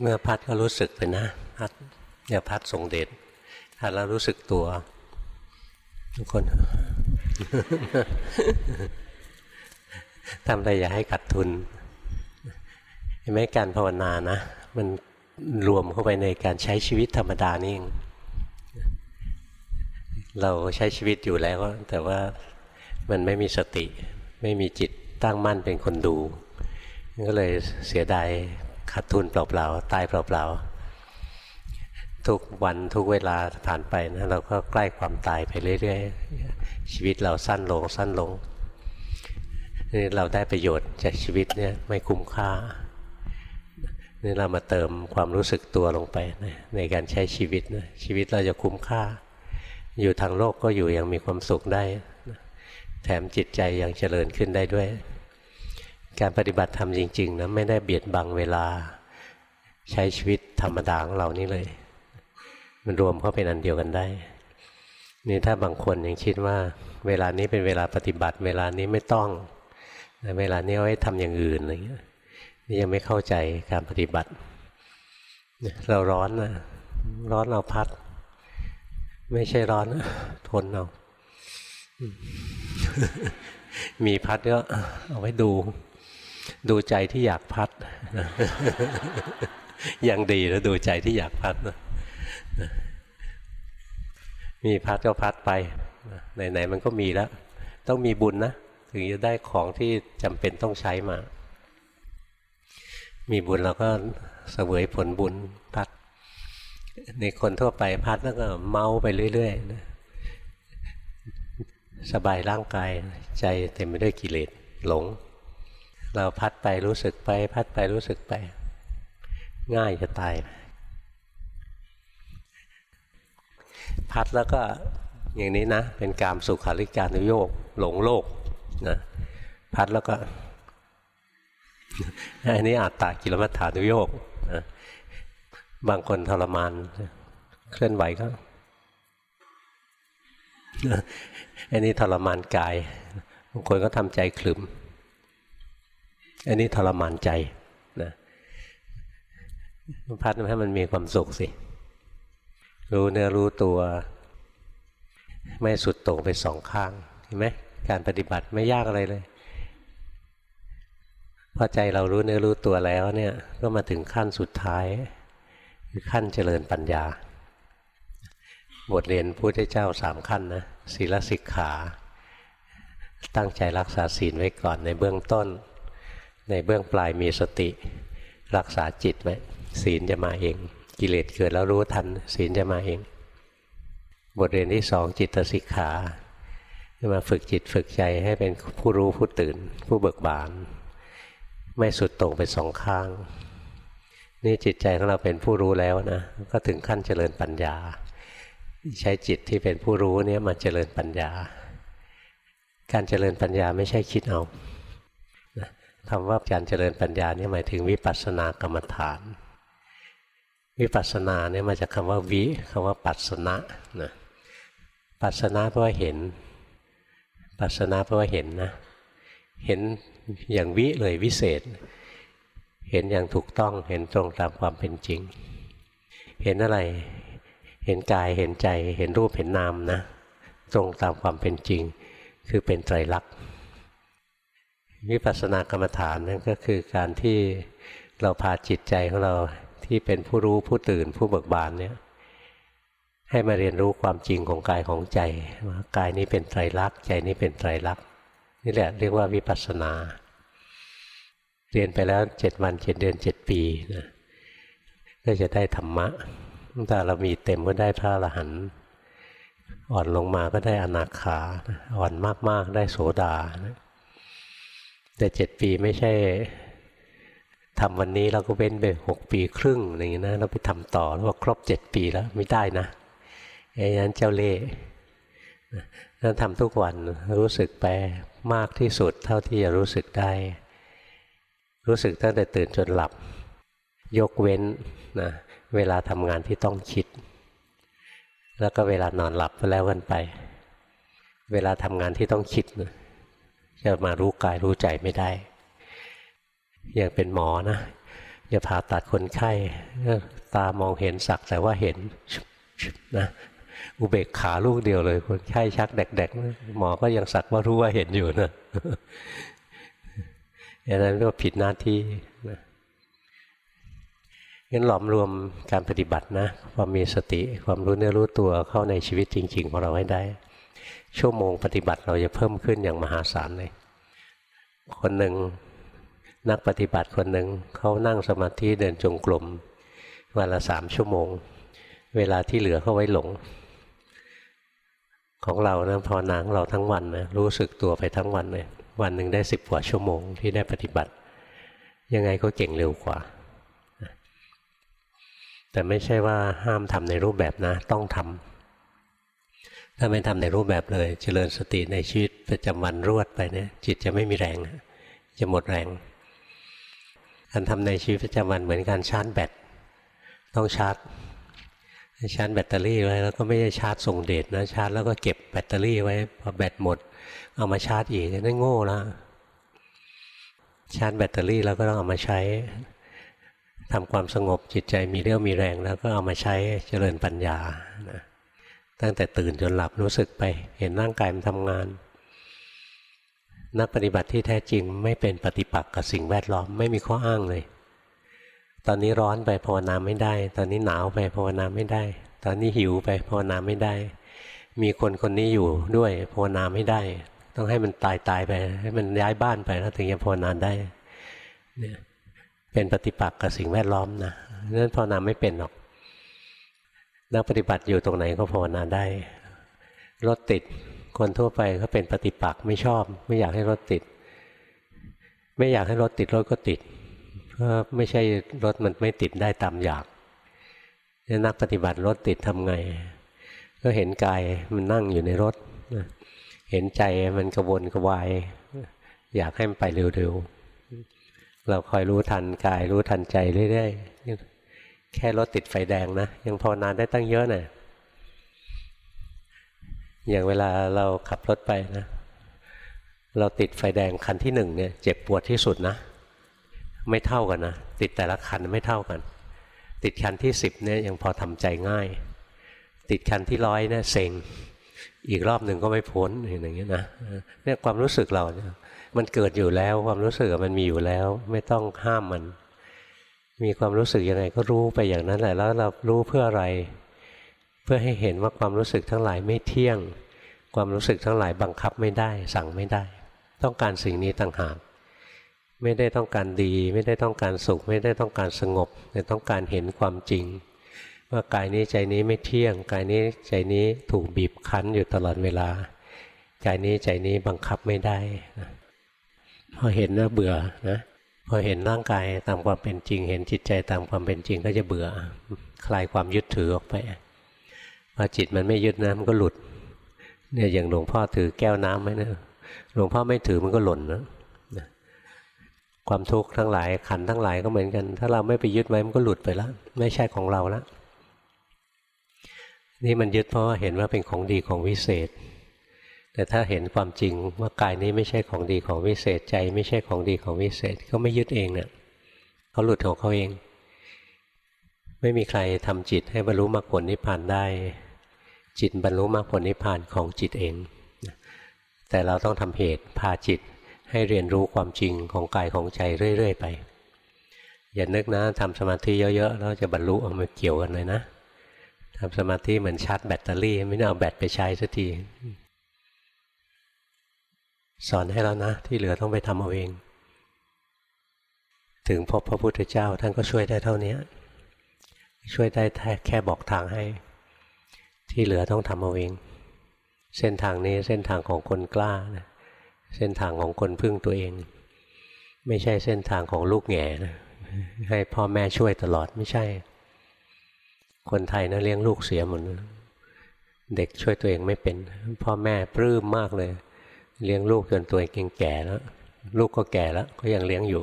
เมื่อพัดก็รู้สึกไปนะพัดอย่าพัดส่งเดชพัดแล้วรู้สึกตัว ทุกคนทำอะไรอย่าให้ขัดทุนเห็นไหมการภาวนานะ มันรวมเข้าไปในการใช้ชีวิตธรรมดานี่เองเราใช้ชีวิตอยู่แล้ว แต่ว่ามันไม่มีสติ ไม่มีจิตตั้งมั่นเป็นคนดู ก็เลยเสียดาย ขาดทุนเปล่าๆ ตายเปล่าๆ ทุกวันทุกเวลาผ่านไปนะเราก็ใกล้ความตายไปเรื่อยๆ ชีวิตเราสั้นลงสั้นลงนี่เราได้ประโยชน์จากชีวิตเนี่ยไม่คุ้มค่านี่เรามาเติมความรู้สึกตัวลงไปในการใช้ชีวิตนะชีวิตเราจะคุ้มค่า อยู่ทางโลกก็อยู่อย่างมีความสุขได้ แถมจิตใจยังเจริญขึ้นได้ด้วย การปฏิบัติธรรมจริงๆนะไม่ได้เบียดบังเวลา ใช้ชีวิตธรรมดาของเรานี่เลย มันรวมเข้าเป็นอันเดียวกันได้นี่ถ้าบางคนยังคิดว่า เวลานี้เป็นเวลาปฏิบัติ เวลานี้ไม่ต้องเวลานี้เอาไว้ทำอย่างอื่นอะไรเงี้ยนี่ยังไม่เข้าใจการปฏิบัติ เราร้อนนะร้อนเราพัด ไม่ใช่ร้อนทนเอามีพัดก็เอาไว้ดู ดูใจที่อยากพัดยังดีแล้วดูใจที่อยากพัดนะมีพัดก็พัดไปไหนๆมันก็มีแล้ว ต้องมีบุญนะ ถึงจะได้ของที่จำเป็นต้องใช้มา มีบุญเราก็เสวยผลบุญพัด ในคนทั่วไปพัดแล้วก็เมาไปเรื่อยๆนะสบายร่างกายใจเต็มไปด้วยกิเลสหลง เราพัดไปรู้สึกไป พัดไปรู้สึกไป ง่ายจะตาย พัดแล้วก็อย่างนี้นะ เป็นกามสุขาริการุโยกหลงโลกนะพัดแล้วก็อันนี้อาตตากิลมัฏฐานุโยกนะบางคนทรมาน เคลื่อนไหวก็อันนี้ทรมานกายบางคนก็ทำใจขลุ่ม อันนี้ทรมานใจนะพัดให้มันมีความสุขสิ รู้เนื้อรู้ตัว ไม่สุดโต่งไปสองข้าง เห็นไหมการปฏิบัติไม่ยากอะไรเลยพอใจเรารู้เนื้อรู้ตัวแล้วเนี่ยก็มาถึงขั้นสุดท้ายคือขั้นเจริญปัญญา บทเรียนพุทธเจ้าสามขั้นนะศีลสิกขา ตั้งใจรักษาศีลไว้ก่อนในเบื้องต้น ในเบื้องปลายมีสติ รักษาจิตไว้ศีลจะมาเอง กิเลสเกิดแล้วรู้ทัน ศีลจะมาเอง บทเรียนที่สองจิตสิกขามาฝึกจิตฝึกใจให้เป็นผู้รู้ผู้ตื่น ผู้เบิกบาน ไม่สุดตรงไปสองข้าง นี่จิตใจของเราเป็นผู้รู้แล้วนะก็ถึงขั้นเจริญปัญญา ใช้จิตที่เป็นผู้รู้เนี่ยมาเจริญปัญญา การเจริญปัญญาไม่ใช่คิดเอา คำว่าการเจริญปัญญานี่หมายถึงวิปัสสนากรรมฐาน วิปัสสนาเนี่ยมาจากคำว่าวิคำว่าปัสสนะนะปัสสนะแปลว่าเห็น ปัสนาแปลว่าเห็นนะ เห็นอย่างวิเลยวิเศษ เห็นอย่างถูกต้องเห็นตรงตามความเป็นจริง เห็นอะไร เห็นกายเห็นใจ เห็นรูปเห็นนามนะ ตรงตามความเป็นจริง คือเป็นไตรลักษณ์ วิปัสสนากรรมฐานนั่นก็คือการที่เราพาจิตใจของเราที่เป็นผู้รู้ผู้ตื่นผู้เบิกบานเนี่ยให้มาเรียนรู้ความจริงของกายของใจว่ากายนี้เป็นไตรลักษณ์ใจนี้เป็นไตรลักษณ์นี่แหละเรียกว่าวิปัสสนา เรียนไปแล้วเจ็ดวันเจ็ดเดือนเจ็ดปีนะก็จะได้ธรรมะถ้าเรามีเต็มก็ได้พระอรหันต์อ่อนลงมาก็ได้อนาคาอ่อนมากๆได้โสดานะ แต่เจ็ดปีไม่ใช่ทำวันนี้เราก็เว้นไปหกปีครึ่งอย่างนี้นะเราไปทำต่อแล้วว่าครบเจ็ดปีแล้วไม่ได้นะไอ้นั้นเจ้าเล่ห์นั้นทำทุกวันรู้สึกไปมากที่สุดเท่าที่จะรู้สึกได้ รู้สึกตั้งแต่ตื่นจนหลับ ยกเว้นนะเวลาทำงานที่ต้องคิด แล้วก็เวลานอนหลับแล้วกันไป เวลาทำงานที่ต้องคิด จะมารู้กายรู้ใจไม่ได้ อย่างเป็นหมอนะจะผ่าตัดคนไข้ตามองเห็นสักแต่ว่าเห็นนะอุเบกขาลูกเดียวเลย คนไข้ชักแดกๆ หมอก็ยังสักว่ารู้ว่าเห็นอยู่นะอย่างนั้นก็ผิดหน้าที่นะงั้นหลอมรวมการปฏิบัตินะ ความมีสติความรู้เนื้อรู้ตัวเข้าในชีวิตจริง ๆ ของเราให้ได้ ชั่วโมงปฏิบัติเราจะเพิ่มขึ้นอย่างมหาศาลเลย คนหนึ่งนักปฏิบัติคนหนึ่งเขานั่งสมาธิเดินจงกรมวันละสามชั่วโมง เวลาที่เหลือเขาไว้หลง ของเรานะพอนางเราทั้งวันนะรู้สึกตัวไปทั้งวันเลยวันหนึ่งได้สิบกว่าชั่วโมงที่ได้ปฏิบัติ ยังไงก็เก่งเร็วกว่า แต่ไม่ใช่ว่าห้ามทำในรูปแบบนะ ต้องทำ ถ้าไม่ทำในรูปแบบเลย เจริญสติในชีวิตประจำวันรวดไปเนี่ยจิตจะไม่มีแรง จะหมดแรงการทำในชีวิตประจำวันเหมือนการชาร์จแบตต้องชาร์จชาร์จแบตเตอรี่ไว้แล้วก็ไม่ได้ชาร์จส่งเดชนะชาร์จแล้วก็เก็บแบตเตอรี่ไว้พอแบตหมด เอามาชาร์จอีกนั่นโง่ล้วชาร์จแบตเตอรี่แล้วก็ต้องเอามาใช้ทำความสงบจิตใจมีเรี่ยวมีแรงแล้วก็เอามาใช้เจริญปัญญานะ ตั้งแต่ตื่นจนหลับรู้สึกไป เห็นร่างกายมันทำงาน นักปฏิบัติที่แท้จริงไม่เป็นปฏิปักษ์กับสิ่งแวดล้อมไม่มีข้ออ้างเลย ตอนนี้ร้อนไปภาวนาไม่ได้ ตอนนี้หนาวไปภาวนาไม่ได้ ตอนนี้หิวไปภาวนาไม่ได้ มีคนคนนี้อยู่ด้วยภาวนาไม่ได้ ต้องให้มันตายตายไป ให้มันย้ายบ้านไปแล้วถึงจะภาวนาได้เนี่ยเป็นปฏิปักษ์กับสิ่งแวดล้อมนะนั้นภาวนาไม่เป็นหรอก นักปฏิบัติอยู่ตรงไหนก็ภาวนาได้รถติดคนทั่วไปเขาเป็นปฏิปักษ์ไม่ชอบ ไม่อยากให้รถติด ไม่อยากให้รถติดรถก็ติดเพราะไม่ใช่รถมันไม่ติดได้ตามอยากนักปฏิบัติรถติดทำไง ก็เห็นกายมันนั่งอยู่ในรถเห็นใจมันกระวนกระวาย อยากให้มันไปเร็วๆเราคอยรู้ทันกายรู้ทันใจเรื่อยๆ แค่รถติดไฟแดงนะ ยังพอนานได้ตั้งเยอะนะ่ะอย่างเวลาเราขับรถไปนะ เราติดไฟแดงคันที่หนึ่งเนี่ย เจ็บปวดที่สุดนะ ไม่เท่ากันนะ ติดแต่ละคันไม่เท่ากัน ติดคันที่สิบเนี่ยยังพอทำใจง่าย ติดคันที่ร้อยเนี่ยเซ็งอีกรอบหนึ่งก็ไม่พ้นอย่างเงี้ยนะเนี่ยความรู้สึกเราเนี่ยมันเกิดอยู่แล้วความรู้สึกมันมีอยู่แล้ว ไม่ต้องห้ามมัน มีความรู้สึกยังไงก็รู้ไปอย่างนั้นแหละแล้วเรารู้เพื่ออะไร เพื่อให้เห็นว่าความรู้สึกทั้งหลายไม่เที่ยง ความรู้สึกทั้งหลายบังคับไม่ได้ สั่งไม่ได้ ต้องการสิ่งนี้ต่างหากไม่ได้ต้องการดี ไม่ได้ต้องการสุข ไม่ได้ต้องการสงบ แต่ต้องการเห็นความจริง ว่ากายนี้ใจนี้ไม่เที่ยง กายนี้ใจนี้ถูกบีบคั้นอยู่ตลอดเวลากายนี้ใจนี้บังคับไม่ได้พอเห็นแล้วเบื่อนะ อเห็นร่างกายตามความเป็นจริง เห็นจิตใจตามความเป็นจริงก็จะเบื่อ คลายความยึดถือออกไปพอจิตมันไม่ยึดนะมันก็หลุด เนี่ยอย่างหลวงพ่อถือแก้วน้ำไหมนะหลวงพ่อไม่ถือมันก็หล่นนะความทุกข์ทั้งหลายขันทั้งหลายก็เหมือนกัน ถ้าเราไม่ไปยึดไว้มันก็หลุดไปแล้วไม่ใช่ของเราแล้วนี่มันยึดเพราะว่าเห็นว่าเป็นของดีของวิเศษ แต่ถ้าเห็นความจริงว่ากายนี้ไม่ใช่ของดีของวิเศษใจ ไม่ใช่ของดีของวิเศษก็ไม่ยึดเองเนะี่ยเขาหลุดของเขาเอง ไม่มีใครทำจิตให้บรรลุมรรคผลนิพพานได้ จิตบรรลุมรรคผลนิพพานของจิตเอง แต่เราต้องทำเหตุพาจิตให้เรียนรู้ความจริงของกายของใจเรื่อย ๆ ไป อย่านึกนะทำสมาธิเยอะๆแล้วจะบรรลุเอามาเกี่ยวกันเลยนะทำสมาธิเหมือนชาร์จแบตเตอรี่ ไม่ได้เอาแบตไปใช้สักที สอนให้แล้วนะ ที่เหลือต้องไปทำเอาเอง ถึงพบพระพุทธเจ้าท่านก็ช่วยได้เท่านี้ช่วยได้แค่บอกทางให้ ที่เหลือต้องทำเอาเอง เส้นทางนี้เส้นทางของคนกล้านะเส้นทางของคนพึ่งตัวเอง ไม่ใช่เส้นทางของลูกแง่นะให้พ่อแม่ช่วยตลอดไม่ใช่ คนไทยนะเลี้ยงลูกเสียหมดเด็กช่วยตัวเองไม่เป็น พ่อแม่ปลื้มมากเลย เลี้ยงลูกจนตัวเองแก่แล้ว ลูกก็แก่แล้ว ก็ยังเลี้ยงอยู่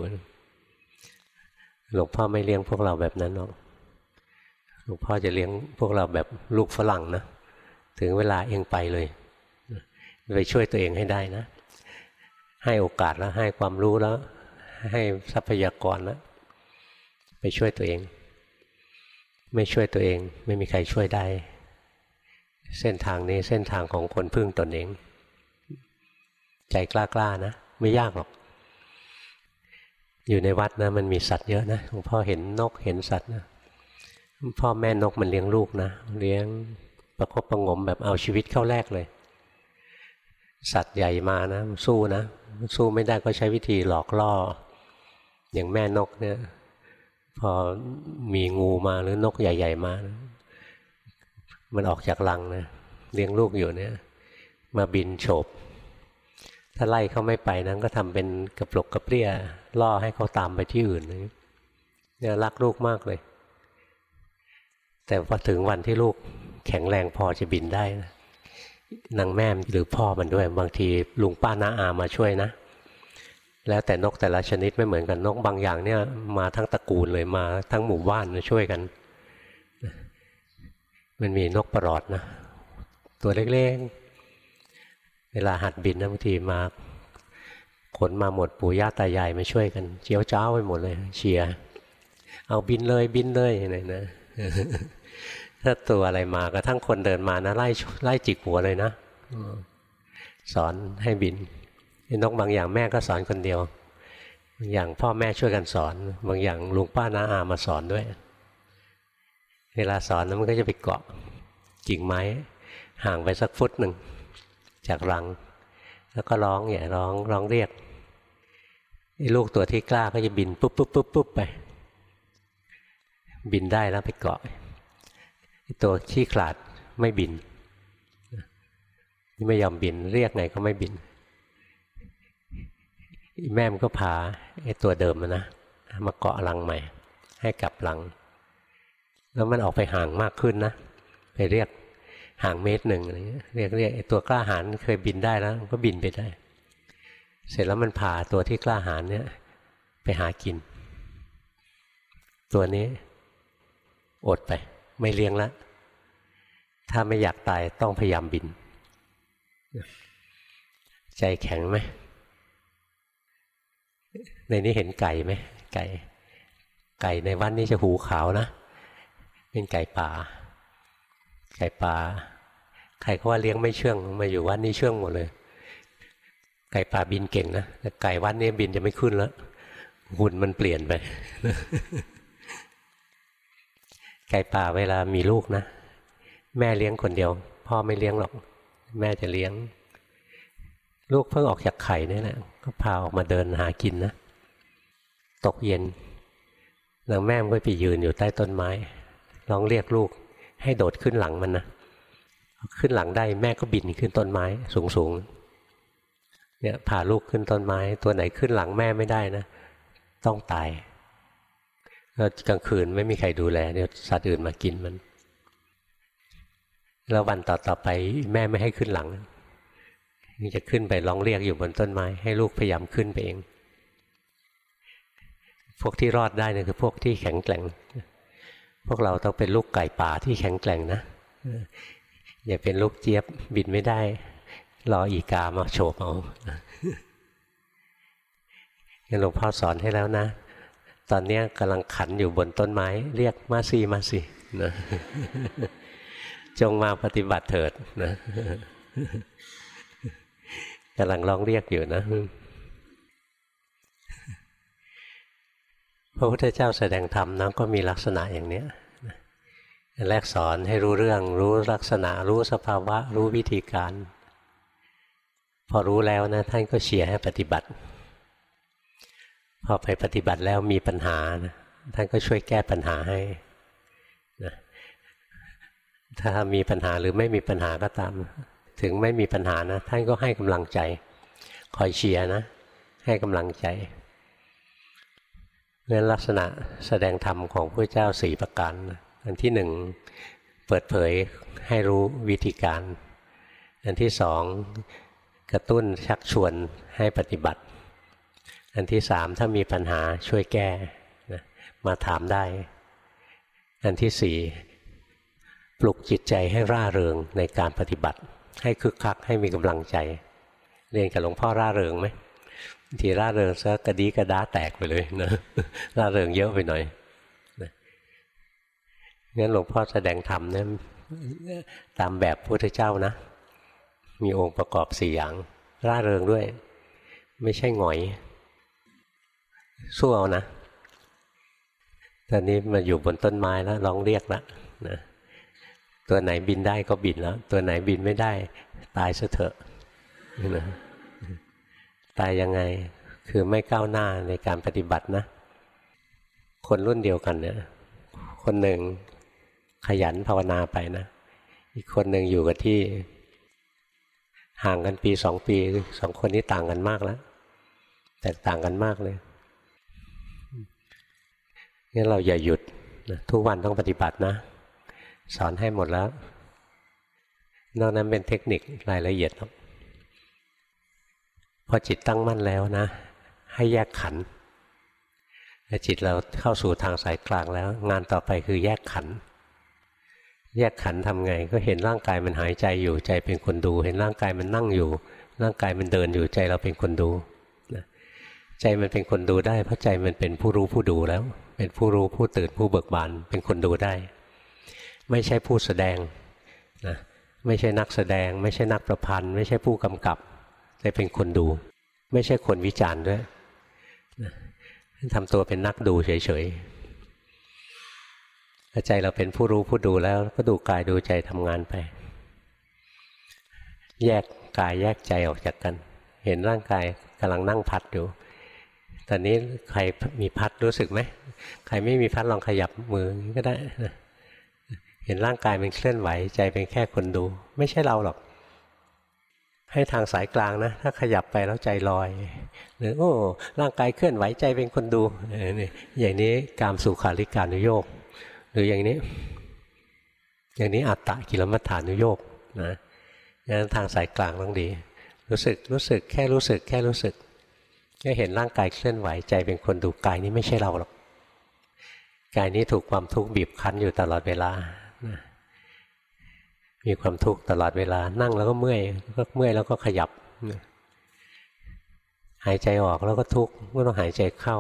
หลวงพ่อไม่เลี้ยงพวกเราแบบนั้นหรอก หลวงพ่อจะเลี้ยงพวกเราแบบลูกฝรั่งนะ ถึงเวลาเองไปเลย ไปช่วยตัวเองให้ได้นะ ให้โอกาสแล้ว ให้ความรู้แล้ว ให้ทรัพยากรแล้ว ไปช่วยตัวเอง ไม่ช่วยตัวเอง ไม่มีใครช่วยได้ เส้นทางนี้เส้นทางของคนพึ่งตนเอง ใจกล้าๆนะ ไม่ยากหรอก อยู่ในวัดนะ มันมีสัตว์เยอะนะหลวงพ่อเห็นนกเห็นสัตว์นะพ่อแม่นกมันเลี้ยงลูกนะเลี้ยงประคบประงมแบบเอาชีวิตเข้าแลกเลย สัตว์ใหญ่มานะสู้นะสู้ไม่ได้ก็ใช้วิธีหลอกล่อ อย่างแม่นกเนี่ย พอมีงูมาหรือนกใหญ่ ๆ มานะมันออกจากรังนะเลี้ยงลูกอยู่เนี่ย มาบินโฉบ ถ้าไล่เขาไม่ไปนั้นก็ทำเป็นกระปลกกระเปรี้ยล่อให้เขาตามไปที่อื่นเนี่ยรักลูกมากเลย แต่พอถึงวันที่ลูกแข็งแรงพอจะบินได้นะนางแม่หรือพ่อมันด้วย บางทีลุงป้าน้าอามาช่วยนะ แล้วแต่นกแต่ละชนิดไม่เหมือนกันนกบางอย่างเนี่ย มาทั้งตระกูลเลยมาทั้งหมู่บ้านมาช่วยกัน มันมีนกประหลอดนะ ตัวเล็กๆ เวลาหัดบินนะบางทีมาขนมาหมดปู่ย่าตายายมาช่วยกันเจียวเจ้าไปหมดเลย เชียร์เอาบินเลยบินเลยอะไรนะถ้าตัวอะไรมากระทั่งคนเดินมานะไล่ไล่จิกหัวเลยนะสอนให้บินนกบางอย่างแม่ก็สอนคนเดียวบางอย่างพ่อแม่ช่วยกันสอน บางอย่างลุงป้าน้าอามาสอนด้วย เวลาสอนนะมันก็จะไปเกาะกิ่งไม้ ห่างไปสักฟุตหนึ่ง จากรัง แล้วก็ร้องอย่าร้องร้องเรียกลูกตัวที่กล้าก็จะบินปุ๊บปุ๊บปุ๊บปุ๊บไป บินได้แล้วไปเกาะตัวขี้ขลาดไม่บินไม่ยอมบิน เรียกไงก็ไม่บินแม่มันก็พาไอ้ตัวเดิมนะมาเกาะรังใหม่ ให้กลับรัง แล้วมันออกไปห่างมากขึ้นนะ ไปเรียก ห่างเมตรหนึ่งอะไรเงี้ยเรียกเรียกตัวกล้าหาญเคยบินได้แล้วก็บินไปได้ เสร็จแล้วมันพาตัวที่กล้าหาญเนี่ย ไปหากิน ตัวนี้ อดไป ไม่เลี้ยงล้วถ้าไม่อยากตายต้องพยายามบิน ใจแข็งไหมในนี้เห็นไก่ไหมไก่ ไก่ในวันนี้จะหูขาวนะ เป็นไก่ป่า ไก่ป่าใครเขาว่าเลี้ยงไม่เชื่องมาอยู่วันนี้เชื่องหมดเลย ไก่ป่าบินเก่งนะแต่ไก่วันนี้บินจะไม่ขึ้นแล้วหุ่นมันเปลี่ยนไป ไก่ป่าเวลามีลูกนะแม่เลี้ยงคนเดียว พ่อไม่เลี้ยงหรอก แม่จะเลี้ยง ลูกเพิ่งออกจากไข่นี่แหละก็พาออกมาเดินหากินนะตกเย็นนางแม่ก็ไปยืนอยู่ใต้ต้นไม้ร้องเรียกลูก ให้โดดขึ้นหลังมันนะขึ้นหลังได้แม่ก็บินขึ้นต้นไม้สูงสูงเนี่ยพาลูกขึ้นต้นไม้ ตัวไหนขึ้นหลังแม่ไม่ได้นะ ต้องตายแล้วกลางคืนไม่มีใครดูแลเดี๋ยวสัตว์อื่นมากินมัน แล้ววันต่อๆไปแม่ไม่ให้ขึ้นหลังนี่จะขึ้นไปร้องเรียกอยู่บนต้นไม้ ให้ลูกพยายามขึ้นไปเอง พวกที่รอดได้เนี่ยคือพวกที่แข็งแกร่ง พวกเราต้องเป็นลูกไก่ป่าที่แข็งแกร่งนะอย่าเป็นลูกเจี๊ยบบินไม่ได้ รออีกามาโฉบเอาหลวงพ่อสอนให้แล้วนะ ตอนนี้กำลังขันอยู่บนต้นไม้ เรียกมาสิมาสินะจงมาปฏิบัติเถิดนะกำลังร้องเรียกอยู่นะพระพุทธเจ้าแสดงธรรมนะก็มีลักษณะอย่างนี้ แรกสอนให้รู้เรื่องรู้ลักษณะรู้สภาวะ รู้วิธีการ พอรู้แล้วนะท่านก็เชียร์ให้ปฏิบัติ พอไปปฏิบัติแล้วมีปัญหานะท่านก็ช่วยแก้ปัญหาให้นะถ้ามีปัญหาหรือไม่มีปัญหาก็ตาม ถึงไม่มีปัญหานะ ท่านก็ให้กำลังใจ คอยเชียร์นะ ให้กำลังใจเรื่องลักษณะแสดงธรรมของพระเจ้าสี่ประการ อันที่หนึ่งเปิดเผยให้รู้วิธีการ อันที่สองกระตุ้นชักชวนให้ปฏิบัติ อันที่สามถ้ามีปัญหาช่วยแก้นะมาถามได้ อันที่สี่ปลุกจิตใจให้ร่าเริงในการปฏิบัติ ให้คึกคักให้มีกำลังใจ เรียนกับหลวงพ่อร่าเริงไหมทีร่าเริงซะกระดีกระดาแตกไปเลยนะร่าเริงเยอะไปหน่อย งั้นหลวงพ่อแสดงธรรมเนี่ยตามแบบพุทธเจ้านะ มีองค์ประกอบสี่อย่าง ร่าเริงด้วย ไม่ใช่หงอย สู้เอานะตอนนี้มาอยู่บนต้นไม้แล้วร้องเรียกแล้วนะตัวไหนบินได้ก็บินแล้ว ตัวไหนบินไม่ได้ ตายซะเถอะนะตายยังไงคือไม่ก้าวหน้าในการปฏิบัตินะ คนรุ่นเดียวกันเนี่ยคนหนึ่ง ขยันภาวนาไปนะ อีกคนหนึ่งอยู่กับที่ ห่างกันปีสองปีสองคนนี้ต่างกันมากแล้วแตกต่างกันมากเลยงั้นเราอย่าหยุดนะทุกวันต้องปฏิบัตินะ สอนให้หมดแล้ว นอกนั้นเป็นเทคนิครายละเอียดครับพอจิตตั้งมั่นแล้วนะ ให้แยกขันจิตเราเข้าสู่ทางสายกลางแล้ว งานต่อไปคือแยกขัน แยกขันทำไง ก็เห็นร่างกายมันหายใจอยู่ใจเป็นคนดู เห็นร่างกายมันนั่งอยู่ ร่างกายมันเดินอยู่ใจเราเป็นคนดูใจมันเป็นคนดูได้ เพราะใจมันเป็นผู้รู้ผู้ดูแล้ว เป็นผู้รู้ผู้ตื่นผู้เบิกบานเป็นคนดูได้ ไม่ใช่ผู้แสดงนะไม่ใช่นักแสดง ไม่ใช่นักประพันธ์ ไม่ใช่ผู้กำกับ แต่เป็นคนดู ไม่ใช่คนวิจารณ์ด้วยทำตัวเป็นนักดูเฉยๆ ใจเราเป็นผู้รู้ผู้ดูแล้วก็ดูกายดูใจทำงานไป แยกกายแยกใจออกจากกัน เห็นร่างกายกำลังนั่งพัดอยู่ตอนนี้ใครมีพัดรู้สึกไหมใครไม่มีพัดลองขยับมือก็ได้นะเห็นร่างกายมันเคลื่อนไหวใจเป็นแค่คนดู ไม่ใช่เราหรอก ให้ทางสายกลางนะ ถ้าขยับไปแล้วใจลอยหรือโอ้ร่างกายเคลื่อนไหวใจเป็นคนดูอย่างนี้กามสุขาริการนุโยก รืออย่างนี้ อย่างนี้อัตตะกิลมัฏฐานุโยกนะงั้นทางสายกลางต้องดี รู้สึกรู้สึกแค่รู้สึก แค่รู้สึกแค่เห็นร่างกายเคลื่อนไหวใจเป็นคนดูกายนี้ไม่ใช่เราหรอกกายนี้ถูกความทุกข์บีบคั้นอยู่ตลอดเวลามีความทุกข์ตลอดเวลา นั่งแล้วก็เมื่อยก็เมื่อยแล้วก็ขยับ หายใจออกแล้วก็ทุกข์ก็ต้องหายใจเข้า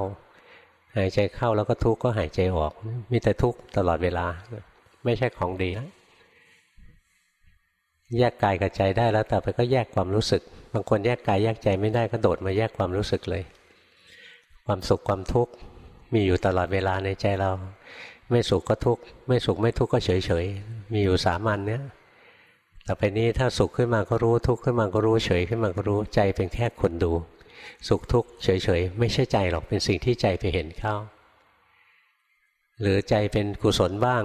หายใจเข้าแล้วก็ทุกข์ก็หายใจออกมีแต่ทุกข์ตลอดเวลา ไม่ใช่ของดีแยกกายกับใจได้แล้วแต่ไปก็แยกความรู้สึก บางคนแยกกายแยกใจไม่ได้ก็โดดมาแยกความรู้สึกเลย ความสุขความทุกข์มีอยู่ตลอดเวลาในใจเรา ไม่สุขก็ทุกข์ไม่สุขไม่ทุกข์ก็เฉยเฉยมีอยู่สามัญเนี้ยต่อไปนี้ถ้าสุขขึ้นมาก็รู้ทุกข์ขึ้นมาก็รู้เฉยขึ้นมาก็รู้ใจเป็นแค่คนดู สุขทุกข์เฉยเฉยไม่ใช่ใจหรอกเป็นสิ่งที่ใจไปเห็นเข้า หรือใจเป็นกุศลบ้าง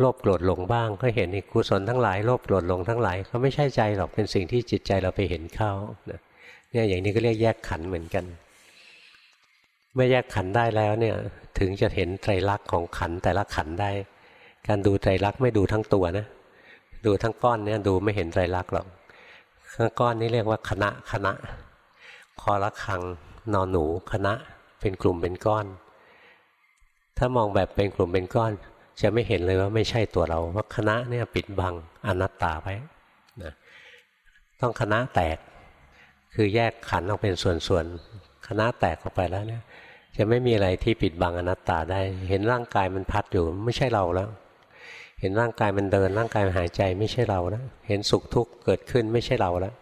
โลภโกรธหลงบ้าง ก็เห็นอีกกุศลทั้งหลายโลภโกรธหลงทั้งหลายเขาไม่ใช่ใจหรอกเป็นสิ่งที่จิตใจเราไปเห็นเข้าเนี่ยอย่างนี้ก็เรียกแยกขันเหมือนกัน เมื่อแยกขันได้แล้วเนี่ยถึงจะเห็นไตรลักษณ์ของขันแต่ละขันได้ การดูไตรลักษณ์ไม่ดูทั้งตัวนะดูทั้งก้อนเนี่ยดูไม่เห็นไตรลักษณ์หรอกทั้งก้อนนี้เรียกว่าคณะคณะ คอละคังนอนหนูคณะเป็นกลุ่มเป็นก้อน ถ้ามองแบบเป็นกลุ่มเป็นก้อน จะไม่เห็นเลยว่าไม่ใช่ตัวเราว่าคณะเนี่ยปิดบังอนัตตาไว้นะต้องคณะแตก คือแยกขันออกเป็นส่วนๆคณะแตกออกไปแล้วเนี่ยจะไม่มีอะไรที่ปิดบังอนัตตาได้ เห็นร่างกายมันพัดอยู่ไม่ใช่เราแล้ว เห็นร่างกายมันเดินร่างกายมันหายใจไม่ใช่เราแล้วเห็นสุขทุกข์เกิดขึ้นไม่ใช่เราแล้ว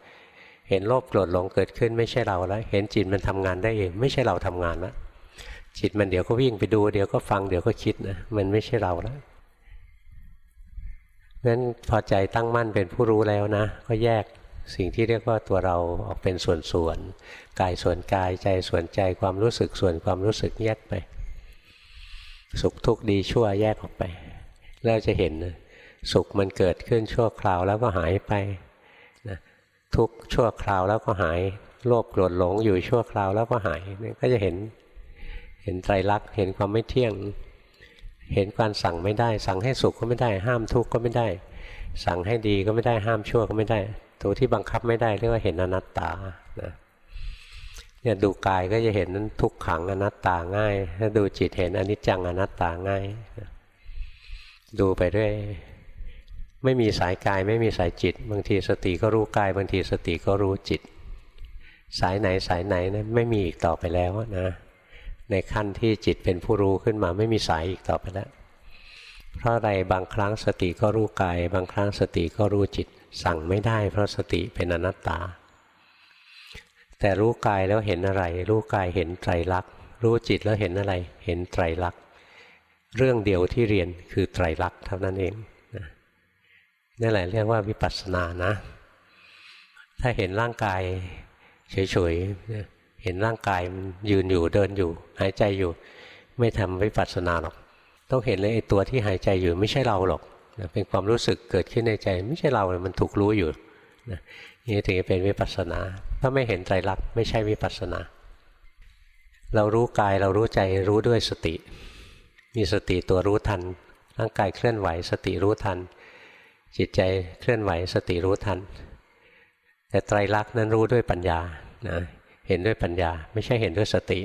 เห็นโลภโกรธหลงเกิดขึ้นไม่ใช่เราแล้ว เห็นจิตมันทำงานได้เอง ไม่ใช่เราทำงานแล้วจิตมันเดี๋ยวก็วิ่งไปดู เดี๋ยวก็ฟังเดี๋ยวก็คิดนะมันไม่ใช่เราแล้วงั้นพอใจตั้งมั่นเป็นผู้รู้แล้วนะ ก็แยกสิ่งที่เรียกว่าตัวเราออกเป็นส่วนๆกายส่วนกายใจส่วนใจความรู้สึกส่วนความรู้สึกแยกไป สุขทุกข์ดีชั่วแยกออกไป แล้วจะเห็นสุขมันเกิดขึ้นชั่วคราวแล้วก็หายไป ทุกชั่วคราวแล้วก็หาย โลภโกรธหลงอยู่ชั่วคราวแล้วก็หายนี่ก็จะเห็นเห็นไตรลักษณ์เห็นความไม่เที่ยง เห็นการสั่งไม่ได้ สั่งให้สุขก็ไม่ได้ ห้ามทุกข์ก็ไม่ได้ สั่งให้ดีก็ไม่ได้ห้ามชั่วก็ไม่ได้ ตัวที่บังคับไม่ได้เรียกว่าเห็นอนัตตานะเนี่ยดูกายก็จะเห็นนั้นทุกขังอนัตตาง่าย ถ้าดูจิตเห็นอนิจจังอนัตตาง่าย ดูไปด้วย ไม่มีสายกายไม่มีสายจิต บางทีสติก็รู้กาย บางทีสติก็รู้จิต สายไหนสายไหนนะไม่มีอีกต่อไปแล้วนะในขั้นที่จิตเป็นผู้รู้ขึ้นมาไม่มีสายอีกต่อไปแล้วเพราะอะไรบางครั้งสติก็รู้กาย บางครั้งสติก็รู้จิต สั่งไม่ได้ เพราะสติเป็นอนัตตา แต่รู้กายแล้วเห็นอะไร รู้กายเห็นไตรลักษณ์รู้จิตแล้วเห็นอะไร เห็นไตรลักษณ์เรื่องเดียวที่เรียนคือไตรลักษณ์เท่านั้นเอง นั่แหละเรียกว่าวิปัสสนานะ ถ้าเห็นร่างกายเฉยๆเห็นร่างกายมันยืนอยู่เดินอยู่ หายใจอยู่ ไม่ทำวิปัสสนาหรอก ต้องเห็นเลยไอ้ตัวที่หายใจอยู่ไม่ใช่เราหรอกเป็นความรู้สึกเกิดขึ้นในใจ ไม่ใช่เราเลยมันถูกรู้อยู่นะนี่ถึงจะเป็นวิปัสสนา ถ้าไม่เห็นไตรลักษณ์ไม่ใช่วิปัสสนา เรารู้กายเรารู้ใจรู้ด้วยสติ มีสติตัวรู้ทัน ร่างกายเคลื่อนไหวสติรู้ทัน จิตใจเคลื่อนไหวสติรู้ทัน แต่ไตรลักษณ์นั้นรู้ด้วยปัญญานะเห็นด้วยปัญญา ไม่ใช่เห็นด้วยสติ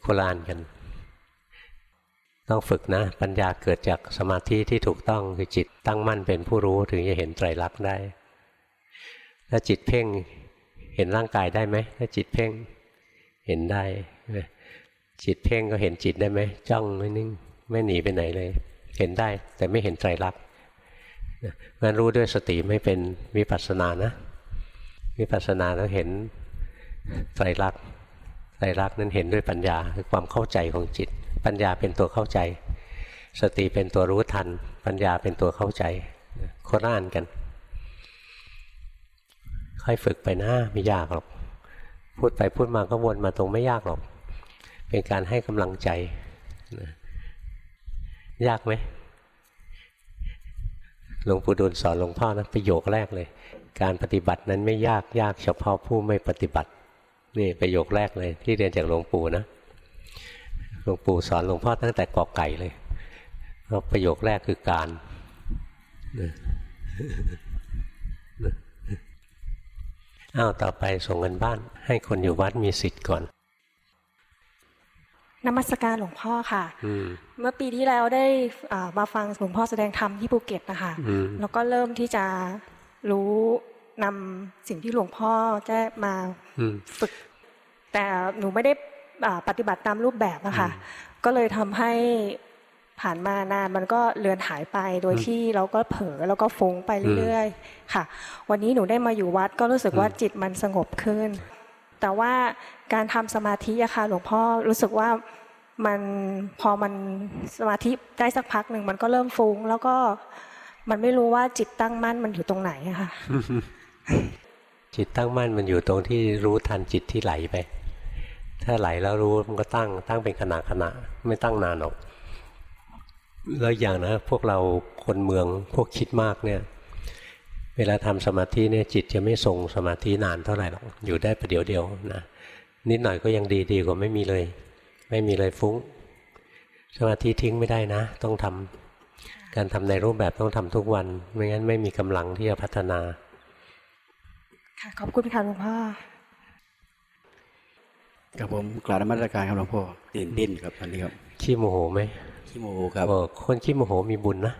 โคลานกัน ต้องฝึกนะ ปัญญาเกิดจากสมาธิที่ถูกต้องคือจิตตั้งมั่นเป็นผู้รู้ถึงจะเห็นไตรลักษณ์ได้ ถ้าจิตเพ่งเห็นร่างกายได้ไหมถ้าจิตเพ่งเห็นได้จิตเพ่งก็เห็นจิตได้ไหมจ้องไม่นิ่ง ไม่หนีไปไหนเลย เห็นได้แต่ไม่เห็นไตรลักษณ์ งั้นรู้ด้วยสติไม่เป็นวิปัสสนานะวิปัสสนาต้องเห็นไตรลักษณ์ไตรลักษณ์นั้นเห็นด้วยปัญญาคือความเข้าใจของจิต ปัญญาเป็นตัวเข้าใจ สติเป็นตัวรู้ทัน ปัญญาเป็นตัวเข้าใจโคตรอ่านกัน ค่อยฝึกไปนะไม่ยากหรอก พูดไปพูดมาก็วนมาตรงไม่ยากหรอก เป็นการให้กำลังใจ ยากไหม หลวงปู่ดูลสอนหลวงพ่อนะประโยคแรกเลย การปฏิบัตินั้นไม่ยากยากเฉพาะผู้ไม่ปฏิบัตินี่ประโยคแรกเลย ที่เรียนจากหลวงปู่นะหลวงปู่สอนหลวงพ่อตั้งแต่กอไก่เลยเพราะประโยคแรกคือการอ้าวต่อไปส่งเงินบ้าน ให้คนอยู่วัดมีสิทธิ์ก่อน นมัสการหลวงพ่อค่ะมเมื่อปีที่แล้วได้อ่ามาฟังหลวงพ่อแสดงธรรมที่ภูเก็ตนะคะอืมแล้วก็เริ่มที่จะรู้นำสิ่งที่หลวงพ่อแจ้มาอืมฝึก แต่หนูไม่ได้อ่าปฏิบัติตามรูปแบบนะคะก็เลยทำให้ผ่านมานานมันก็เลือนหายไปโดยอืมที่เราก็เผลอแล้วก็ฟุ้งไปเรื่อยๆ ค่ะ วันนี้หนูได้มาอยู่วัดก็รู้สึกว่าอืมจิตมันสงบขึ้น แต่ว่าการทำสมาธิอะค่ะหลวงพ่อรู้สึกว่า มันพอมันสมาธิได้สักพักหนึ่งมันก็เริ่มฟุ้ง แล้วก็มันไม่รู้ว่าจิตตั้งมั่นมันอยู่ตรงไหนอะค่ะจิตตั้งมั่นมันอยู่ตรงที่รู้ทันจิตที่ไหลไป ถ้าไหลแล้วรู้มันก็ตั้งตั้งเป็นขณะขณะไม่ตั้งนานหรอก แล้วอย่างนะพวกเราคนเมืองพวกคิดมากเนี่ย เวลาทำสมาธิเนี่ยจิตจะไม่ทรงสมาธินานเท่าไหร่หรอกอยู่ได้ประเดี๋ยวเดียวนะนิดหน่อยก็ยังดีดีกว่าไม่มีเลย ไม่มีเลยฟุ้ง สมาธิทิ้งไม่ได้นะ ต้องทำการทำในรูปแบบต้องทำทุกวัน ไม่งั้นไม่มีกำลังที่จะพัฒนา ค่ะขอบคุณค่ะหลวงพ่อครับผมกราบนมัสการครับหลวงพ่อตื่นเต้นครับตอนนี้ครับขี้โมโหไหมขี้โมโหครับเออคนขี้โมโหมีบุญนะ